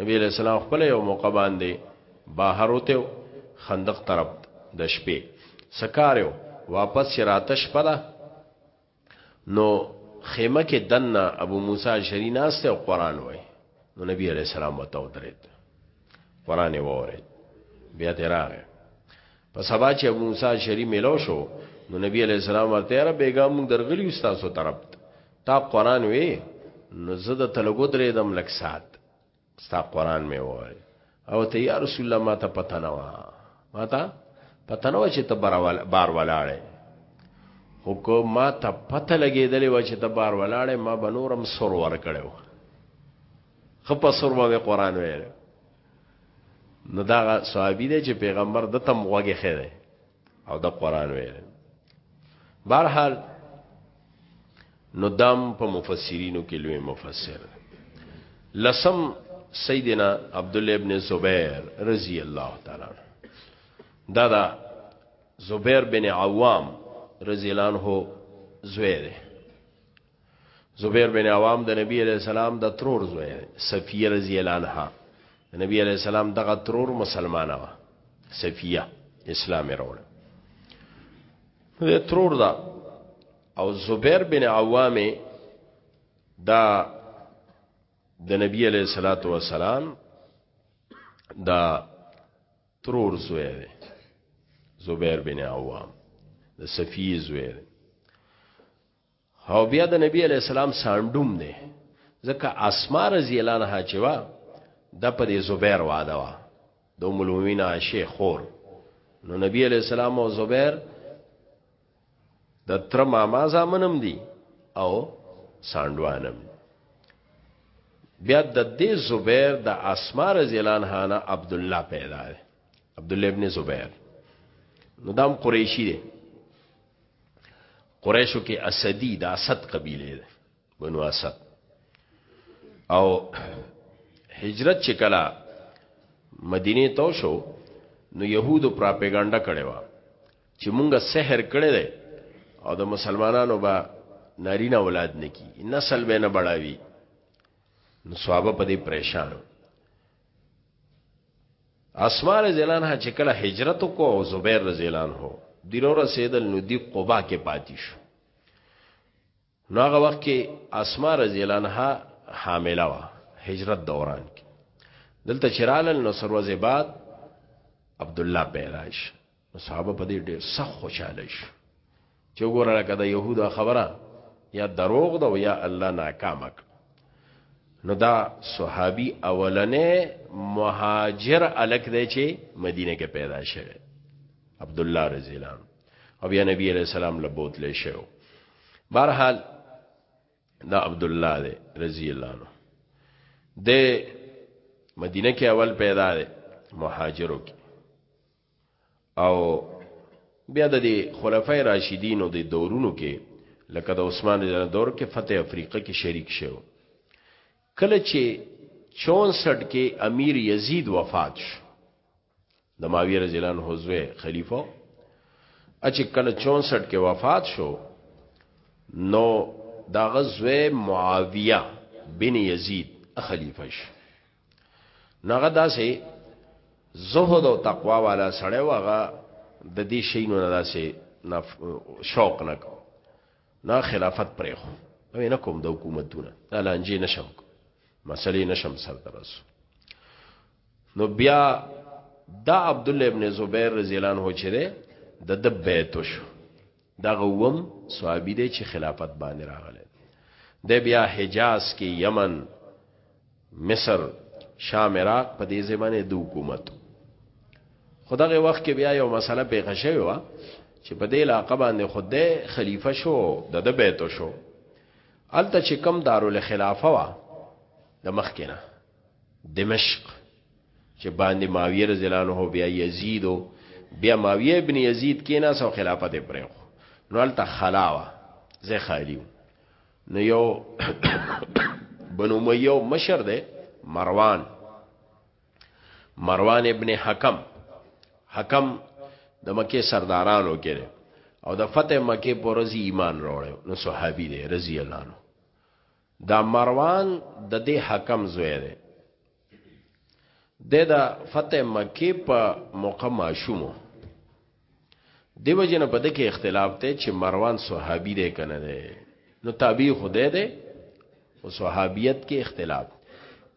نبی علیہ السلام خپل یو موقع باندې بهر وته خندق طرف د شپې سکاریو واپس راتش پدا نو خیمه کې دنه ابو موسی شری ناشته قرآن وای نو نبی علیہ السلام وته درید قرآن وورید بیا تیراغه په سبا چې ابو موسی شری ملو شو نو نبی علیہ السلام ورته را بیګا مونږ درغلی استادو طرف تا قران وی نو زه د تلګو درې دم لک سات ستا قران می وره او ته یا رسول الله ما ته پته نه وا ما ته پته نه و چې ته بار ولاړې خو کو ما ته پته لګېدلې و چې ته بار ولاړې ما به نورم سور ور کړو خپه سور به قران ویل نو دا صحابي دی چې پیغمبر د تم غوږه خېره او د قران ویل بهرحال نو دام په مفسرینو کې لوی مفسر لسم سیدنا عبد الله ابن زبیر رضی الله تعالی دا دا زبیر بن عوام رضی الله عنه زوی دی زبیر بن عوام د نبی علیہ السلام د ترور زوی صفیه رضی الله عنها د نبی علیہ السلام دغه ترور مسلمانه و صفیه اسلام راوړ د ترور دا او زبیر بن عوام دا د نبی علیہ الصلات والسلام دا ترور زوی دی زبیر بن عوام د صفیه زوی دی او بیا د نبی علی السلام ساندوم دی ځکه اسماء رضی الله عنها چې وا د په دې زبیر واده وا د ام المؤمنین عائشه خور نو نبی علی السلام او زبیر د تر ماما زامنم دي او ساندوانم بیا د دې زبیر د اسماء رضی الله عنها نه عبد الله پیدا دی عبد الله ابن زبیر نو دام قریشی دی قریشو کې اسدی د اسد قبیله ده بنو اسد او هجرت چې کله مدینه ته شو نو يهودو پراپګاندا کړي وا چې مونږه سحر کړي دي او د مسلمانانو با نارینه اولاد نکی نسل به نه بڑاوی نو صحابه په دې پریشان اسماء رضی الله عنها چې کله هجرت وکړ او زبیر رضی الله عنه دیرو رسیدل نو دی قبا کې پاتې شو نو هغه وخت کې اسماء رضی الله عنها حامله و هجرت دوران کې دلته چرالل نو سروزه بعد عبد الله پیراش نو صحابه په دې ډېر سخت خوشاله شو چې وګوره لکه د يهودا خبره یا دروغ ده یا الله ناکام کړ نو دا صحابي اولنې مهاجر الک دی چې مدینه کې پیدا شوه عبد الله رضی الله او بیا نبی علیہ السلام له بوتلې شو بهرحال دا عبد الله دی رضی الله عنه د مدینه کې اول پیدا دی مهاجرو کې او بیا د دې خلفای راشدینو د دورونو کې لکه د عثمان رضی الله دور کې فتح افریقا کې شریک شو کله چې 64 کې امیر یزید وفات شو د ماویه رضی الله عنه زوی خلیفہ اچ کله 64 کې وفات شو نو دا غزوه معاویه بن یزید خلیفہ شو نغه داسې زهد او تقوا والا سړی وغه د دې شینو نه داسې شوق نه کو نه خلافت پرې خو او نه کوم د حکومتونه دا لانجې نشم مسلې نشم سر درس نو بیا دا عبد الله ابن زبیر رضی الله عنه چې ده د دبیت شو دغه اووم صحابي دی چې خلافت باندې راغلی دی بیا حجاز کې یمن مصر شام عراق په دې زمانه د حکومت خدغه وخت کې بیا یو مسله پیښه شوې و چې په دې علاقه باندې خود ده خلیفہ شو د د بیت شو الته چې کم دارول خلافه وا د مخکنه دمشق چې باندې معاویه رضی الله عنه بیا یزید بیا معاویه ابن یزید کینا سو خلافت پرې خو نو الته خلاوا زه خالیو نو یو بنو امیه مشر دی مروان مروان ابن حکم حکم د مکه سردارانو کې او د فتح مکه پر رضی ایمان راوړل نو صحابي دی رضی الله عنه دا مروان د دې حکم زوی دی د دا فتح مکی په موقع ماشومو دیو جن په دکې اختلاف ته چې مروان صحابي دی کنه دی نو تابع خدای دی او صحابیت کې اختلاف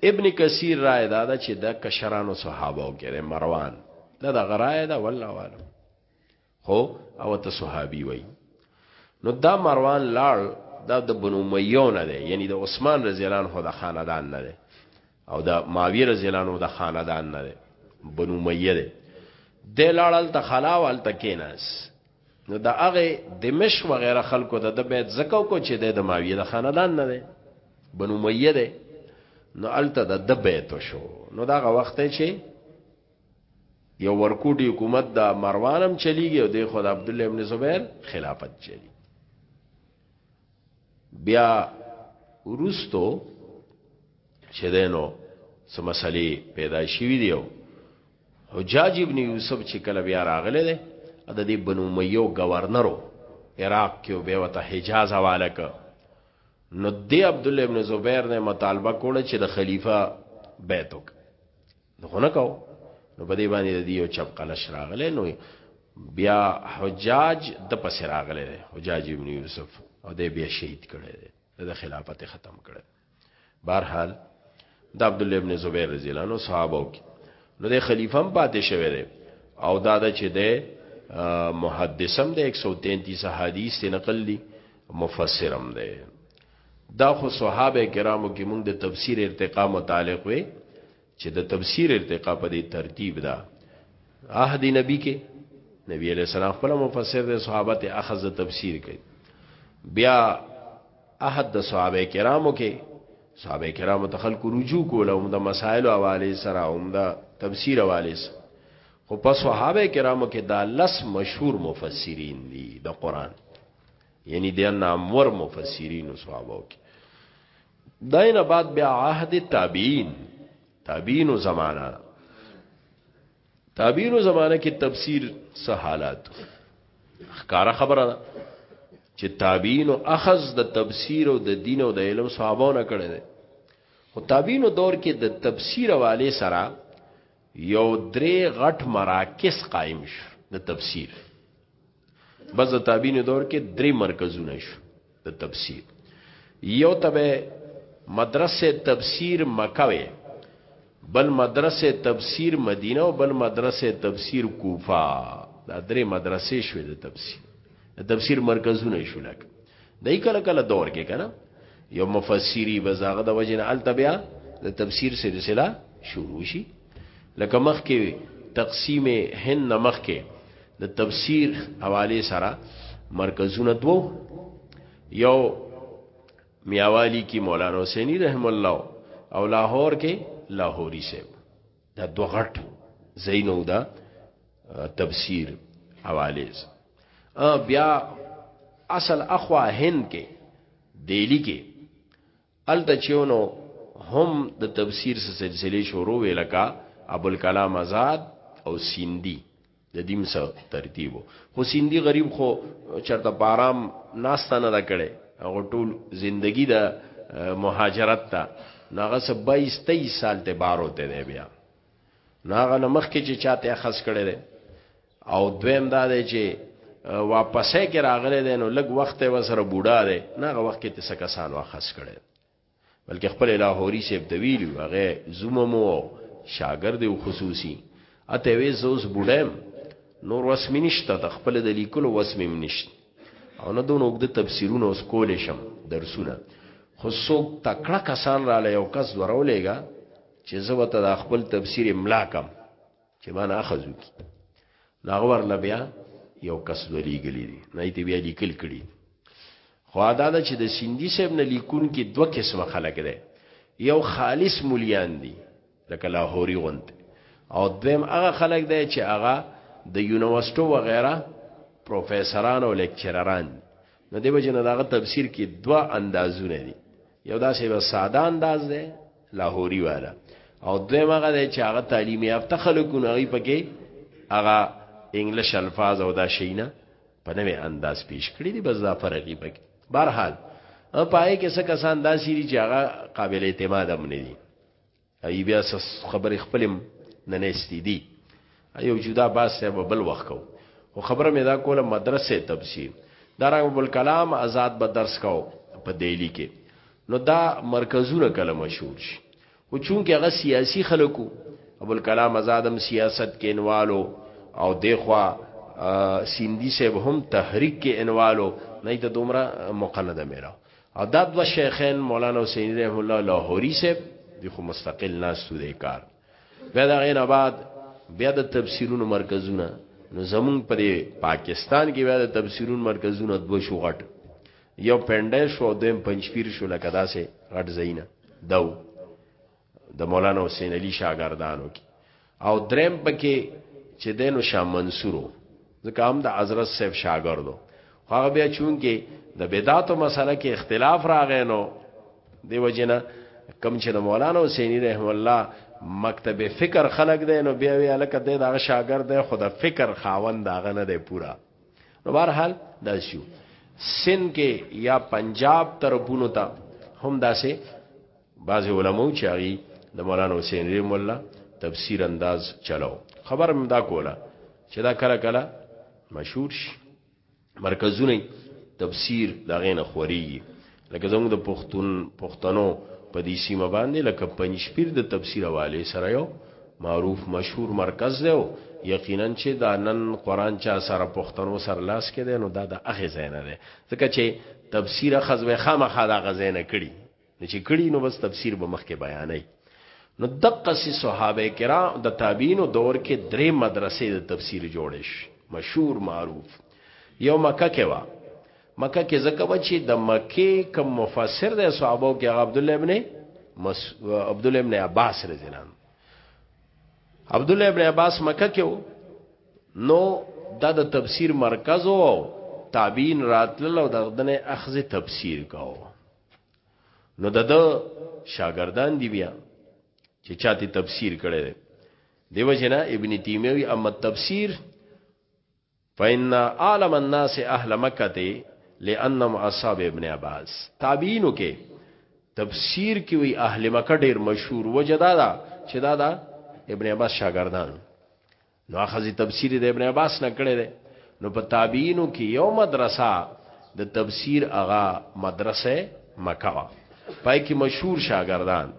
ابن کثیر رائے دا دا چې د کشرانو صحابه او کې مروان دا د غرائے دا والله والله خو او ته صحابي وای نو دا مروان لاړ دا د بنو امیه نه دی یعنی د عثمان رضی الله عنه د خاندان نه دی او د معاویه رضی الله عنه د خاندان نه دی بنو امیه دی د لاړل ته خلا وال تکیناس نو دا هغه دمشق وغیرہ خلکو د د بیت زکو کو چې د معاویه د خاندان نه دی بنو امیه دی نو الته د د بیت شو نو دا غ وخت چې یو ورکوټی حکومت دا مروان هم چلیږي او د خود عبد الله ابن زبیر خلافت چلی بیا ورستو چې دینو سم مسلې پیدا شوې دی او حجاج ابن یوسف چې کله بیا راغله ده د دې بنو میو گورنرو عراق کې به وته حجاز حواله ک نو دی عبد الله ابن زبیر نه مطالبه کوله چې د خلیفہ بیت وک نو خو نه کو نو په دې باندې د یو چپ قلش راغله نو بیا حجاج د پس راغله حجاج ابن یوسف او دې بیا شهید کړي د خلافت ختم کړي بهرحال د عبد الله ابن زبیر رضی الله عنه صحابه کې نو د خلیفہ هم پاتې شوی دی او دا د چې د محدثم د 133 حدیث نقل دي مفسرم دی دا خو صحابه کرامو کې مونږ د تفسیر ارتقا متعلق وې چې د تفسیر ارتقا په دې ترتیب دا عهد نبی کې نبی علیہ السلام خپل مفسر د صحابه ته اخذ تفسیر کوي بیا عهد د صحابه کرامو کې صحابه کرامو ته خلق رجوع کول او د مسائل حواله سره او د تفسیر حواله سره خو په صحابه کرامو کې دا لس مشهور مفسرین دي د قران یعنی د نامور مفسرین او صحابه کې داینه بعد بیا عهد تابعین تابعین زمانہ تابعین زمانہ کې تفسیر سه حالات ښکارا خبره ده چې تابعین اخذ د تفسیر او د دین او د علم صحابه نه کړي دي او تابعین دور کې د تفسیر والے سره یو درې غټ مراکز قائم شو د تفسیر بس د تابعین دور کې درې مرکزونه شو د تفسیر یو تبه مدرسه تفسیر مکه وی بل مدرسه تفسیر مدینه او بل مدرسه تفسیر کوفه دا درې مدرسې شوې د تفسیر د تفسیر مرکزونه شو لکه دای کله کله دور کې کنه یو مفسری بزاغه د وجنه التبیا د تفسیر سلسله شروع شي لکه مخکې تقسیم هند نه مخکې د تفسیر حواله سره مرکزونه دوو یو میاوالی کی مولانا حسینی رحم الله او لاهور کې لاهوری صاحب دا دو غټ زینو دا تفسیر حواله بیا اصل اخوا هند کې دیلی کې هلته چې یو نو هم د تفسیر څخه سلسله شروع وی لکه ابوالکلام آزاد او سیندی د دیم سره ترتیب خو سیندی غریب خو چرته بارام ناسته نه کړي هغه ټول زندگی د مهاجرت ته ناغه 22 23 سال ته بار وته دی بیا ناغه نمخ کې چې چاته خاص کړي دی او دویم دا دی چې واپسې کې راغلی دی نو لږ وخت و سره بوډا دی نه هغه وخت کې تاسو کسان واخص کړي بلکې خپل لاهوري سیب د ویلو هغه زومو مو شاګرد او خصوصي اته وې زوس بوډم نور وسمی نشته د خپل د لیکلو وسمی نشته او نه دون وګد تفسیرونه اوس کولې شم درسونه خو څوک تکړه کسان را لې او کس ورولېګا چې زه وته د خپل تفسیر املا کم چې ما نه اخذو کی ناغه ورله بیا یو کس ولي غلی دی نه دی بیا لیکل کړي خو دا د چې د سیندی صاحب نه لیکون کې دوه قسمه خلک دی یو خالص مليان دي لکه لاهوري غوند او دویم هغه خلک دی چې هغه د یونیورسيټو و غیره پروفیسوران او لیکچرران نو دیو جن داغه تفسیر کې دوه اندازونه دي یو داسې ساده انداز دی لاهوري والا او دوی مغه د چاغه تعلیمي یافته خلکونه غي پکې هغه انګلیش الفاظ او دا شینا په نوې انداز پیش کړی دی بس دا فرق دی پکې بهر حال او پای کې څه کسان داسې دي چې هغه قابل اعتماد هم نه دي ای بیا خبرې خپلم نه نېستې دي یو جدا باس ته بل وخت کو خو خبره مې دا کوله مدرسې تبسیم دا رنګ بل کلام آزاد به درس کو په دیلی کې نو دا مرکزونه کله مشهور شي خو چونکه هغه سیاسي خلکو ابو الکلام آزادم سیاست کې انوالو او دیخوا سیندی صاحب هم تحریک کې انوالو نه ته دومره مقنده میرا او دا دو شیخین مولانا حسین رحم الله لاهوری صاحب دی خو مستقل ناس تو دی کار بیا دا غین آباد بیا د تفسیرونو مرکزونه نو زمون په پاکستان کې بیا د تفسیرونو مرکزونه دو شو غټ یو پنده شو دویم پنځپیر شو لکه داسې غټ زینا دو د مولانا حسین علی شاګردانو کې او دریم پکې چې دینو شاه منصورو ځکه هم د حضرت صاحب شاګردو خو هغه بیا چون کې د بدعاتو مسله کې اختلاف راغی نو دی وجنه کم چې د مولانا حسینی رحم الله مکتب فکر خلق دی نو بیا وی الکه د دغه شاګرد دی خو د فکر خاوند داغه نه دی پورا نو بهرحال دا شو سن کې یا پنجاب ترپونو ته هم داسې بعضی علماو چې هغه د مولانا حسین ری مولا تفسیر انداز چلو خبر مې دا کوله چې دا کله کله مشهور شي مرکزونه تفسیر دا غینه خوري لکه زموږ د پښتون پښتنو په دې سیمه باندې لکه پنځپیر د تفسیر حواله سره یو معروف مشهور مرکز دی او یقینا چې دا نن قران چا سره پښتنو سره لاس کې دی نو دا د اخی زینه دی ځکه چې تفسیر خزوه خامخا دا غزینه کړي نو چې کړي نو بس تفسیر به مخکې بیانای نو دقه سي صحابه کرام د تابعین دور کې درې مدرسې د تفسیر جوړې شي مشهور معروف یو مکه کې وا مکه کې زکه و چې د مکه کم مفسر د صحابه کې عبد الله ابن مس عبد الله ابن عباس رضی الله عنه عبد الله ابن عباس مکه کې و نو دا د تفسیر مرکز وو تابعین راتلل او دغدنه اخذ تفسیر کاو نو د شاګردان دی بیا چې چاته تفسیر کړي دی دیو جنا ابن تیمیه وی اما تفسیر فإن عالم الناس اهل مکه ته لانهم اصحاب ابن عباس تابعینو کې تفسیر کې وی اهل مکه ډیر مشهور وجدا دا چې دا دا ابن عباس شاګردان نو اخذ تفسیر د ابن عباس نه کړی دی نو په تابعینو کې یو مدرسه د تفسیر اغا مدرسه مکه وا پای کې مشهور شاګردان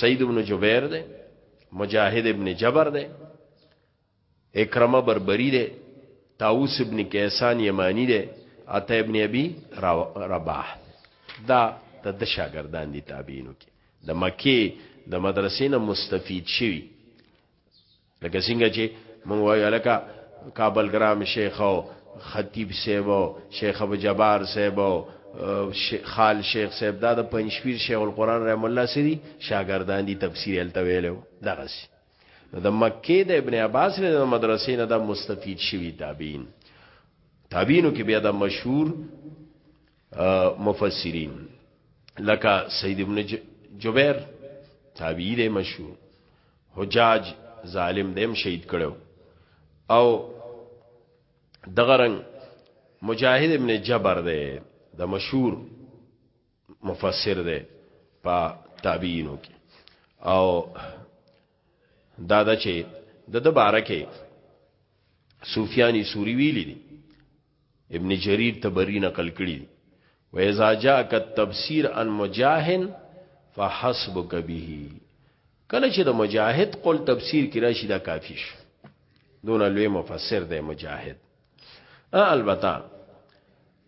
سید ابن جبیر دی مجاهد ابن جبر دی اکرمه بربری دی طاووس ابن کیسان یمانی دی عطا ابن ابي رباح دا د شاګردان دي تابعینو کې د مکه د مدرسې نه مستفید شوی لکه څنګه چې مونږ وایو لکه کابل ګرام شیخ او خطیب صاحب او شیخ ابو جبار صاحب او خال شیخ صاحب دا د پنځپیر شیخ القرآن رحم الله سری شاګردان دي تفسیر الته ویلو دغه سي نو د مکه د ابن عباس له مدرسې نه د مستفید شوی تابعین تابعینو کې بیا د مشهور مفسرین لکه سید ابن جبیر تابعی دی مشهور حجاج ظالم دیم شهید کړو او دغه رنګ مجاهد ابن جبر دی د مشهور مفسر دی په تابعینو کې او دا د چې د د بارکه سفیانی سوری ویلی دی ابن جریر تبری نقل کړی و اذا جاءك التفسير عن مجاهد فحسبك به کله چې د مجاهد قول تفسیر کې راشي دا کافی شو دون لوی مفسر دی مجاهد البته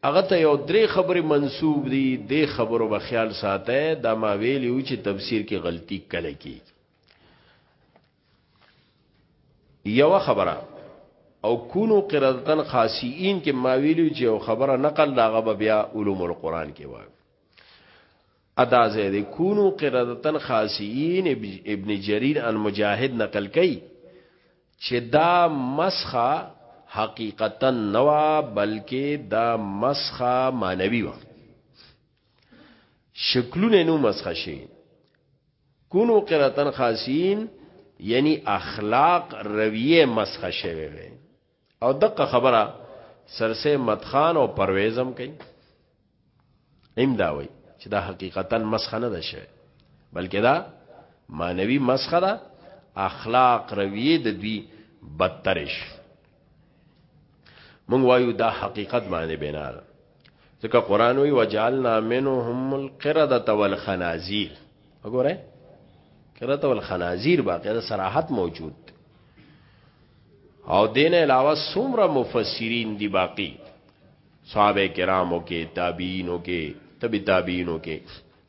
هغه ته یو درې خبرې منسوب دي د خبرو به خیال ساته دا ما ویلی و چې تفسیر کې غلطي کله کیږي یو خبره او کونو قرضتن خاصین کې ما ویلو چې یو خبره نقل داغه بیا علوم القرآن کې وایي ادا زید کونو قرضتن خاصین ابن جریر ان مجاهد نقل کړي چې دا مسخه حقیقتا نوا بلکې دا مسخه مانوي و شکلونه نو مسخه شي کونو قرتن خاصین یعنی اخلاق رویه مسخه شوی وی او دغه خبره سرسه مدخان او پرویزم کوي امداوي چې دا حقیقتا مسخه نه ده شوی بلکې دا مانوي مسخه ده اخلاق رویه د دوی بدترش مونږ وایو دا حقیقت باندې بنا ده ځکه قران وی وجعلنا منهم القرده والخنازير وګوره قرده والخنازير باقی دا صراحت موجود او دین علاوه څومره مفسرین دی باقی صحابه کرامو کې تابعینو کې تبي تابعینو کې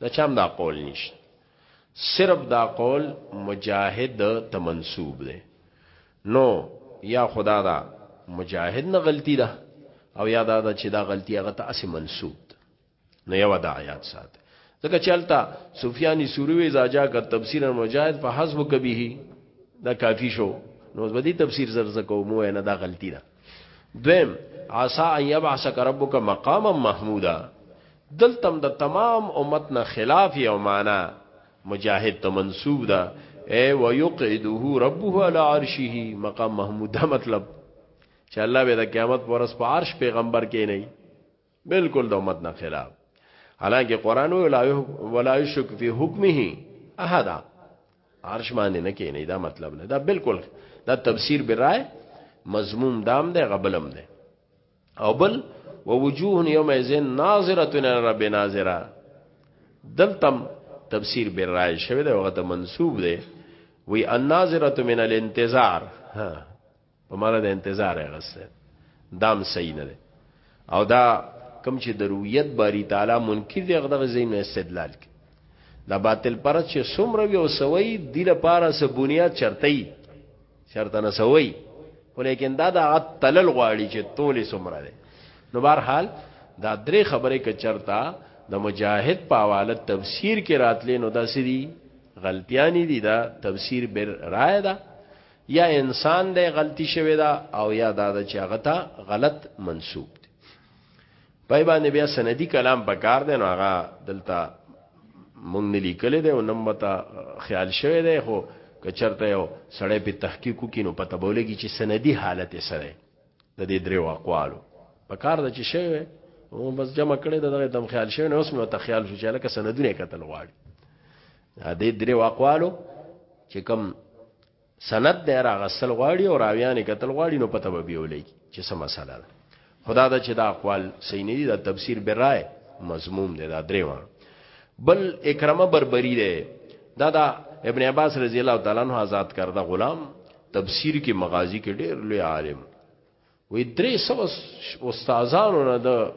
دا چم دا قول نشته صرف دا قول مجاهد ته منسوب دی نو یا خدا دا مجاهد نه غلطی ده او یا دا دا چې دا غلطی هغه ته اسی منسوب ده نو یو دا آیات سات ځکه چلتا سفیانی سوروی زاجا کا تفسیر مجاهد فحسب کبیه دا کافی شو نو بدی تفسیر زر زکو مو نه دا غلطی ده دویم عسا ان یبعثک ربک مقاما محمودا دلتم د تمام امت نه خلاف یو معنا مجاهد ته منسوب ده اے ويقعده ربه على عرشه مقام محمود دا مطلب چې الله به د قیامت پر ورځ په عرش پیغمبر کې نه بالکل د امت نه خلاف حالانکه قران ولا ولا یشک فی حکمه احد عرش باندې نه کینې دا مطلب نه دا بالکل دا تفسیر برای مضموم دام ده غبلم ده او بل ووجوه یوم ازن ناظره الى رب ناظره دلتم تفسیر برای شوی ده هغه ته منسوب ده وی الناظره من الانتظار ها په معنا د انتظار اغسته دام صحیح نه ده او دا کم چې د رؤیت باری تعالی منکر دی غدغه زین استدلال کی دا باطل پر چې سمره وی او سوی دی لپاره سه بنیاد چرتای چرته نه سوی ولیکن دا د تلل غواړي چې تولې سمره ده نو بهر حال دا درې خبرې ک چرتا د مجاهد په حواله تفسیر کې راتلې نو دا سری غلطیانی دي دا تفسیر بر رائے ده یا انسان دی غلطی شوی دا او یا دا د چا غتا غلط منسوب دی پای باندې بیا سندی کلام پکار دی نو هغه دلته مونږ نه لیکل دی او نم متا خیال شوی دی خو کچرته یو سړی په تحقیق کې نو پته بولګي چې سندی حالت سره د دې درو اقوالو پکار د چې شوی او بس جمع کړي دغه دم خیال شوی نو اوس مې ته خیال شو چې لکه سندونه قتل غواړي د دې درو اقوالو چې کم سند دی راغستل غواړي او راویانې قتل غواړي نو پته به بیولې چې څه مسله ده خدا دا چې دا اقوال صحیح نه دي دا تفسیر برای مضموم دی دا درېوان بل اکرمه بربری دی دا دا ابن عباس رضی الله تعالی عنہ آزاد کرده غلام تفسیر کې مغازی کې ډېر لوی عالم وې درې سو استادانو نه د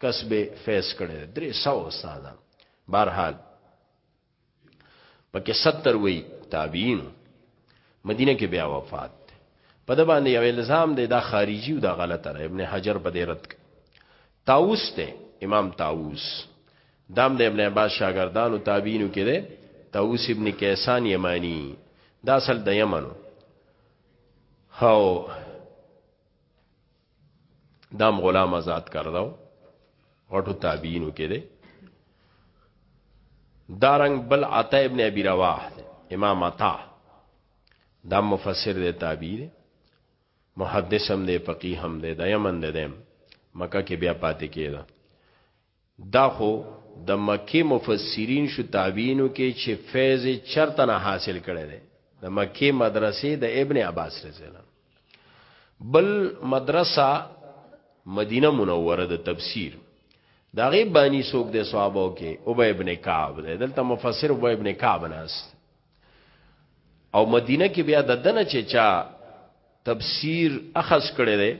کسب فیس کړي درې سو استادان بهرحال پکې 70 وی تابعین مدینه کې بیا وفات په د باندې یو الزام دی دا خارجي او دا غلط را ابن حجر په دې رد تاوس ته امام تاوس دام د ابن عباس شاګردانو تابعینو کې دی تاوس ابن کیسان یمانی دا اصل د یمنو هاو دام غلام آزاد کرداو غټو تابعینو کې دی دارنګ بل عطا ابن ابي رواح دی امام عطا دا مفسر دی تابعی دی محدث هم دی فقيه هم دی د یمن دی دیم مکه کې بیا پاتې کېده دا خو د مکې مفسرین شو تابعینو کې چې فیض یې چرته نه حاصل کړی دی د مکې مدرسې د ابن عباس رضی الله بل مدرسه مدینه منوره د تفسیر دا غي بانی سوک د صحابه کې ابو ابن کعب دلته مفسر ابو ابن کعب ناست او مدینه کې بیا د دنه چې چا تفسیر اخذ کړي دي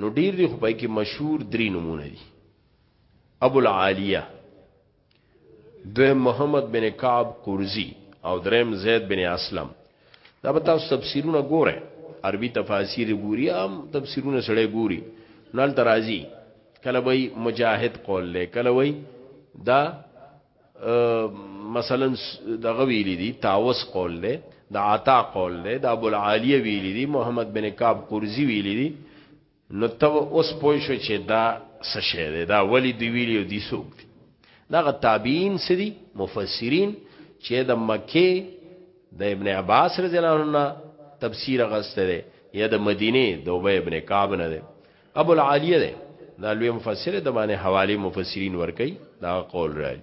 نو ډیر دی خو پای کې مشهور درې نمونه دي ابو العالیه دویم محمد بن کعب قرزی او دریم زید بن اسلم دا به تاسو تفسیرونه ګوره عربي تفاسیر ګوري عام تفسیرونه سره ګوري نال ترازی کله وای مجاهد قول له کله وای دا مثلا دغه ویلی دي تاوس قول دی د عطا قول دی د ابو العالیه ویلی دي محمد بن کعب قرزی ویلی دي نو ته اوس پوه شو چې دا څه شی دی دا ولی دی ویلی او دی سوق دی دغه تابعین سری مفسرین چې د مکه د ابن عباس رضی الله عنه تفسیر غسته دی یا د مدینه د ابی ابن کعب نه دی ابو العالیه ده دا لوی مفسر د باندې حواله مفسرین ور کوي دا قول راځي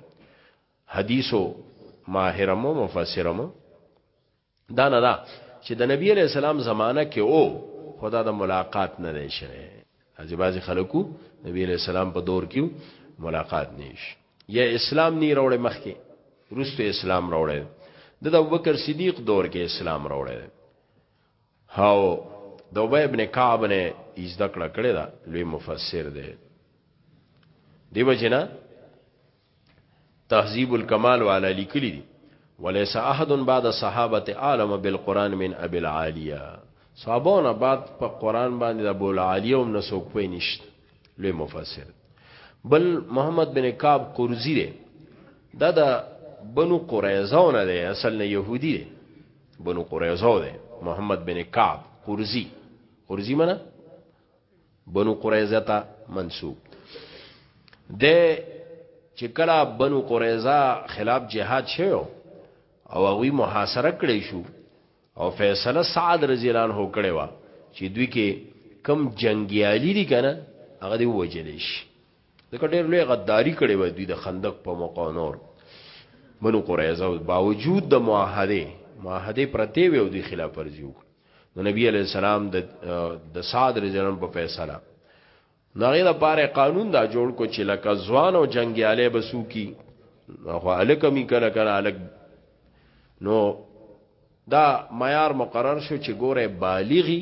حدیثو ماهرمو مفسرمو دا نه دا چې د نبی علی السلام زمانہ کې او خدا د ملاقات نه دی شوی ازي بازي خلکو نبی علی السلام په دور کې ملاقات نش یا اسلام نی راوړې مخکې روستو اسلام راوړې د ابوبکر صدیق دور کې اسلام راوړې هو د ابی ابن کعب نه ایزده کړه کړی دا لوی مفسر دی دی وجنا تهذیب الکمال والا لیکلی دی وليس احد بعد صحابه عالم بالقران من ابي العاليه صحابونه بعد په قران باندې ابو العاليه هم نسوک پې نشته لوی مفسر بل محمد بن کعب قرزی دی دا د بنو قریظه نه دی اصل نه يهودي دی بنو قریظه ده محمد بن کعب قرزی قرزی منه بنو قریظه ته منسوب ده چې کله بنو قریظه خلاف جهاد شوی او هغه محاصره کړی شو او فیصله سعد رضی الله عنه کړی و چې دوی کې کم جنگیالی دي کنه هغه دی وجلی شي د کډیر لوی غداری کړي وای دوی د خندق په موقع نور بنو قریظه باوجود د معاهده معاهده پرته وي او د خلاف ورزي وکړه نو نبی علی السلام د د صاد رجلن په فیصله نغې د پاره قانون دا جوړ کو چې لکه ځوان او جنگیاله بسو کی خو الک می کله کله الک نو دا معیار مقرر شو چې ګوره بالغی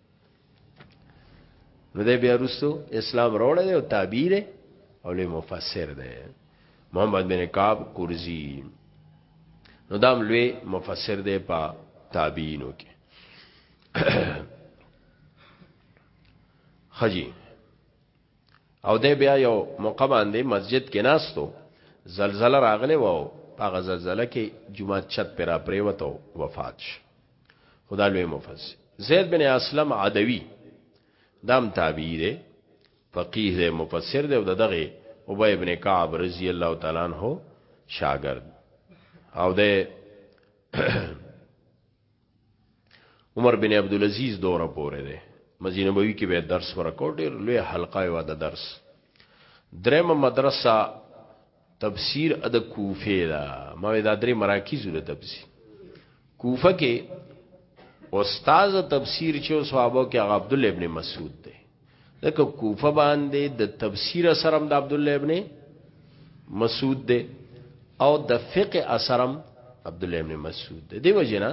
نو دی بیا رسو اسلام روړی دی او تابعی دی او لوی مفسر دی محمد بن کعب کرزی نو دام لوی مفسر دی په تابعینو کې خجی او دی بیا یو موقع باندې مسجد کې ناستو زلزلہ راغله وو هغه زلزلہ کې جمعه چت پر پریوتو وفات شو خدا لوی مفسر زید بن اسلم عدوی دام تابعی دی فقیه دی مفسر دی او دغه ابی ابن کعب رضی الله تعالی عنہ شاګرد او د عمر بن عبد العزيز دوره پورې دی مدینه نبوي کې به درس ورکو ډېر لوی حلقه یو د درس درېمه مدرسه تفسیر د کوفه دا ما دا درې مراکز له تفسیر کوفه کې استاد تفسیر چې صحابه کې عبد الله ابن مسعود دی لکه کوفه باندې د تفسیر سرم د عبد الله ابن مسعود دی او د فقه اثرم عبد الله ابن مسعود دی دی وجنه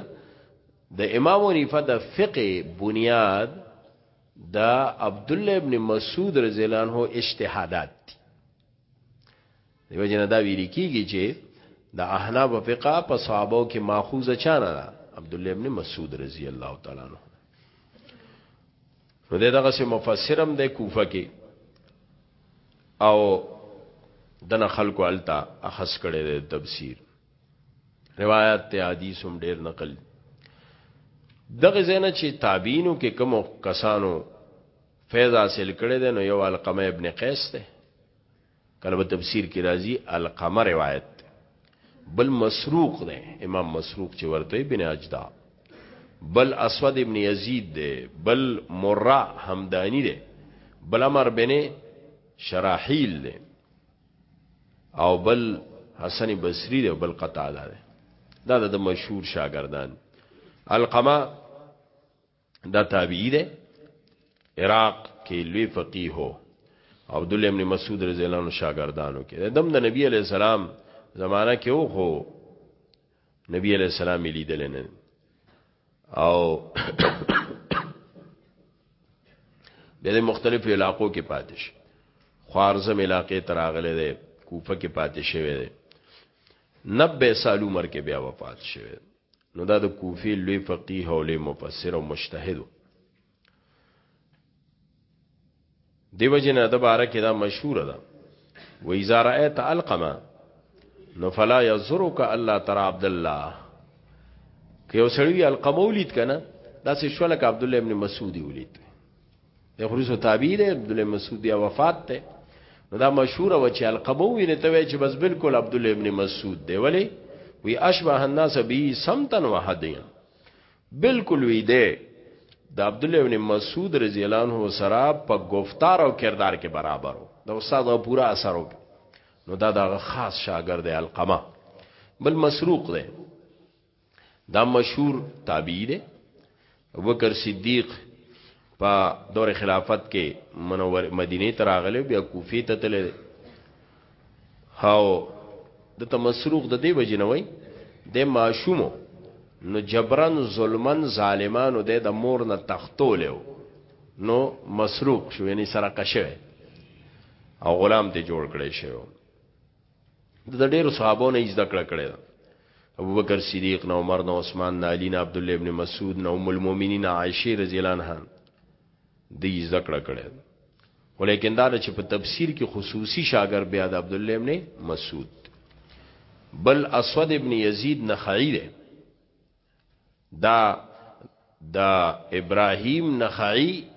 د امام حنیفه د فقه بنیاد د عبد الله ابن مسعود رضی الله عنه اجتهادات دیو جن دا ویل کیږي چې د احناف فقہ په صحابه کې ماخوذه چانه ده عبد الله ابن مسعود رضی الله تعالی عنہ نو دغه سه مفسرم د کوفه کې او دنه خلکو التا اخص کړي د تفسیر روایت ته حدیث هم ډیر نقل دغه زنه چې تابعینو کې کوم کسانو فیض حاصل کړی دی نو یو علقمه ابن قیس دی کله په تفسیر کې راځي علقمه روایت دی بل مسروق دی امام مسروق چې ورته ابن اجدا بل اسود ابن یزید دی بل مرا حمدانی دی بل امر بن شراحیل دی او بل حسن بصری دی بل قتاده دی دا د مشهور شاګردان القما دا تابعی ده عراق کې لوی فقيه هو عبد الله ابن مسعود رضی الله عنه شاګردانو کې دم د نبی علی السلام زمانہ کې و خو نبی علی السلام لیدل نه او به د مختلفو علاقو کې پاتش خوارزم علاقې تراغله ده کوفه کې پاتې شوی ده 90 سال عمر کې بیا وفات شوی نو دا د کوفی لوی فقیه او لوی مفسر او مجتهد دیو جن د باره کې دا مشهور ده و اذا رايت القما نو فلا يزرك الله ترى عبد الله که یو سړی القما ولید کنه دا سه شو لکه عبد الله ابن مسعود ولید د خریسو تابع دی عبد الله مسعود یا وفات ته دا مشهور و چې القبو ویني ته وی چې بس بالکل عبد الله ابن مسعود دی ولی وی اشبه الناس به سمتن وحدین بالکل وی دی د عبد الله ابن مسعود رضی الله عنه سره په گفتار او کردار کې برابرو د استاد او پورا اثر وک نو دا د خاص شاګرد القمه بل مسروق دی دا مشهور تابعی دی ابوبکر صدیق په دور خلافت کې منور مدینه ته راغلی بیا کوفه ته تللی هاو د تمسروق د دی وجنوي د ماشومو نو جبران ظلمن ظالمانو د د مور نه تختولیو نو مسروق شو یعنی سره قشه او غلام ته جوړ کړی شو د ډیرو صحابو نه زده کړه کړې ده ابو بکر صدیق نه عمر نه عثمان نه علی نه عبد الله ابن مسعود نه ام المؤمنین عائشه رضی الله عنها دې زده کړه کړې ده ولیکن دا چې په تفسیر کې خصوصي شاګر بیا د عبد الله ابن مسعود بل اسود ابن یزید نخعی ده دا د ابراهیم نخعی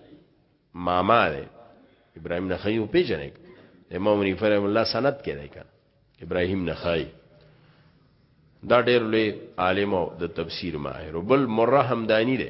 ماما دی ابراهیم نخعی او پیژنې امام حنیفه رحم الله سند کې دی کنه ابراهیم نخعی دا ډېر لوی عالم او د تفسیر ماهر بل مره همدانی دی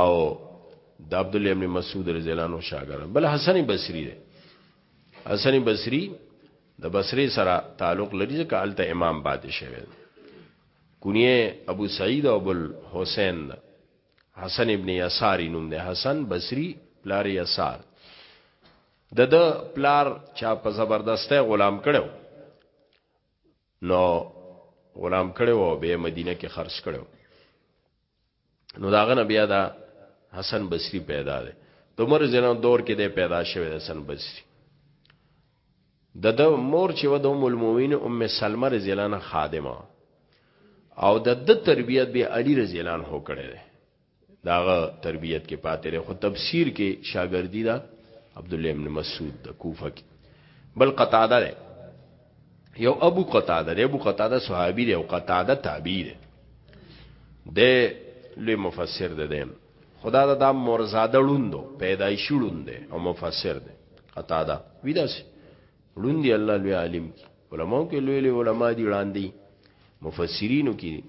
او د عبد الله ابن مسعود رضی الله عنه شاګرد بل حسن بصری دی حسن بصری د بصری سره تعلق لري ځکه الته امام پاتې شوی کونیه ابو سعید او بل حسین ده حسن ابن یساری نوم ده حسن بصری پلار یسار د د پلار چا په زبردسته غلام کړو نو غلام کړو او به مدینه کې خرج کړو نو داغه نه بیا دا حسن بصری پیدا دی د عمر زینو دور کې دی پیدا شوی د حسن بصری د د مور چې و د ام المؤمنین ام سلمہ رضی الله عنها خادمه او د د تربیت به علی رضی الله عنه کړی دی داغه تربیت کې پاتې لري خو تفسیر کې شاګردی دا عبد الله ابن مسعود د کوفه کې بل قطاده ده یو ابو قتاده دی ابو قتاده صحابي دی او قتاده تابعی دی د لوی مفسر دی دی خدا دا د مورزاده لوندو پیدایشي لوند دی او مفسر دی قتاده ویداس لوند دی الله لوی عالم کی علماو کې لوی لوی علما دي وړاندې مفسرینو کې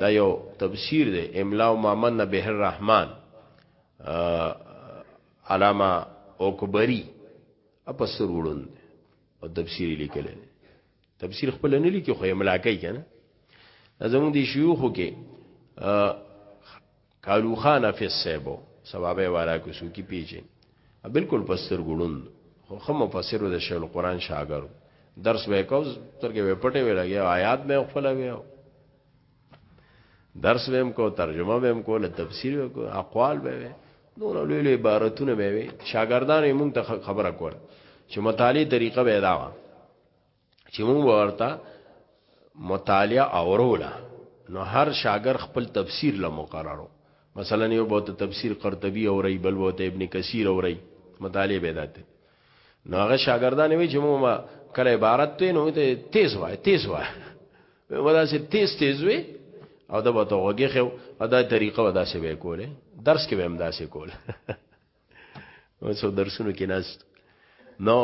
دا یو تفسیر دی املا او مامن به الرحمن علامه اوکبری اپسر وړوند او تفسیر لیکل نه تفسیر خپل نه لیکي خو یې ملاکای کنه زموږ دي شيوخو کې کالو خان حافظ صاحبو سبابه والا کو سو کی پیجن بالکل پستر ګړون خو خو مفسر د شیخ القرآن شاګر درس وکاو ترګه وپټه وی لګیا آیات مې خپل وی درس به هم کو ترجمه به هم کو له تفسیر به کو اقوال به وي نور لوی لوی عبارتونه به وي شاګردان یې مونږ ته خبره کول چې مطالعه طریقه به دا و چې مونږ ورته مطالعه اوروله نو هر شاګر خپل تفسیر له مقررو مثلا یو بوت تفسیر قرطبی او ری بل بوت ابن کثیر او ری مطالعه به داته نو هغه شاګردان وی چې مو ما کله عبارت ته نو ته تیز وای تیز وای ودا سي تیز تیز وي او دا به تو وګي خو دا طریقه ودا سي به کوله درس کې به هم دا سي کوله اوسو درسونو کې ناس نو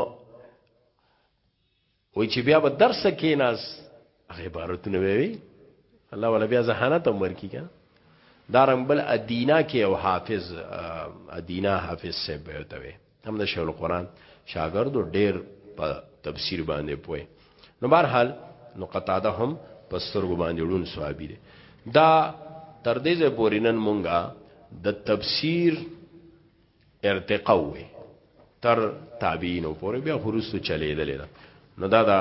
وای چې بیا به درس کې ناس عبارتونه وي الله ولا بیا ذهانت عمر کی کا دارم بل ادینا کې او حافظ ادینا حافظ سے به وتوي هم د شیخ القران شاګرد ډیر په تفسیر باندې پوي نو بهر حال نو قطاده هم په سترګو باندې ړون صحابي دی دا تر دې ځې پورینن مونږه د تفسیر ارتقا وې تر تابعین پورې بیا خروستو چلے دلې نو دا دا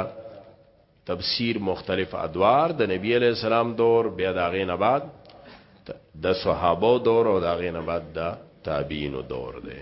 تفسیر مختلف ادوار د نبی علیہ السلام دور بیا د هغې نه بعد د صحابه دور او د هغې نه بعد د تابعین دور دی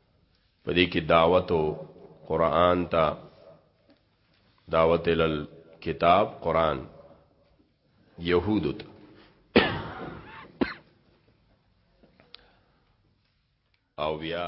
په دې کې دعوت او قران ته دعوت ال کتاب قران يهود ته او بیا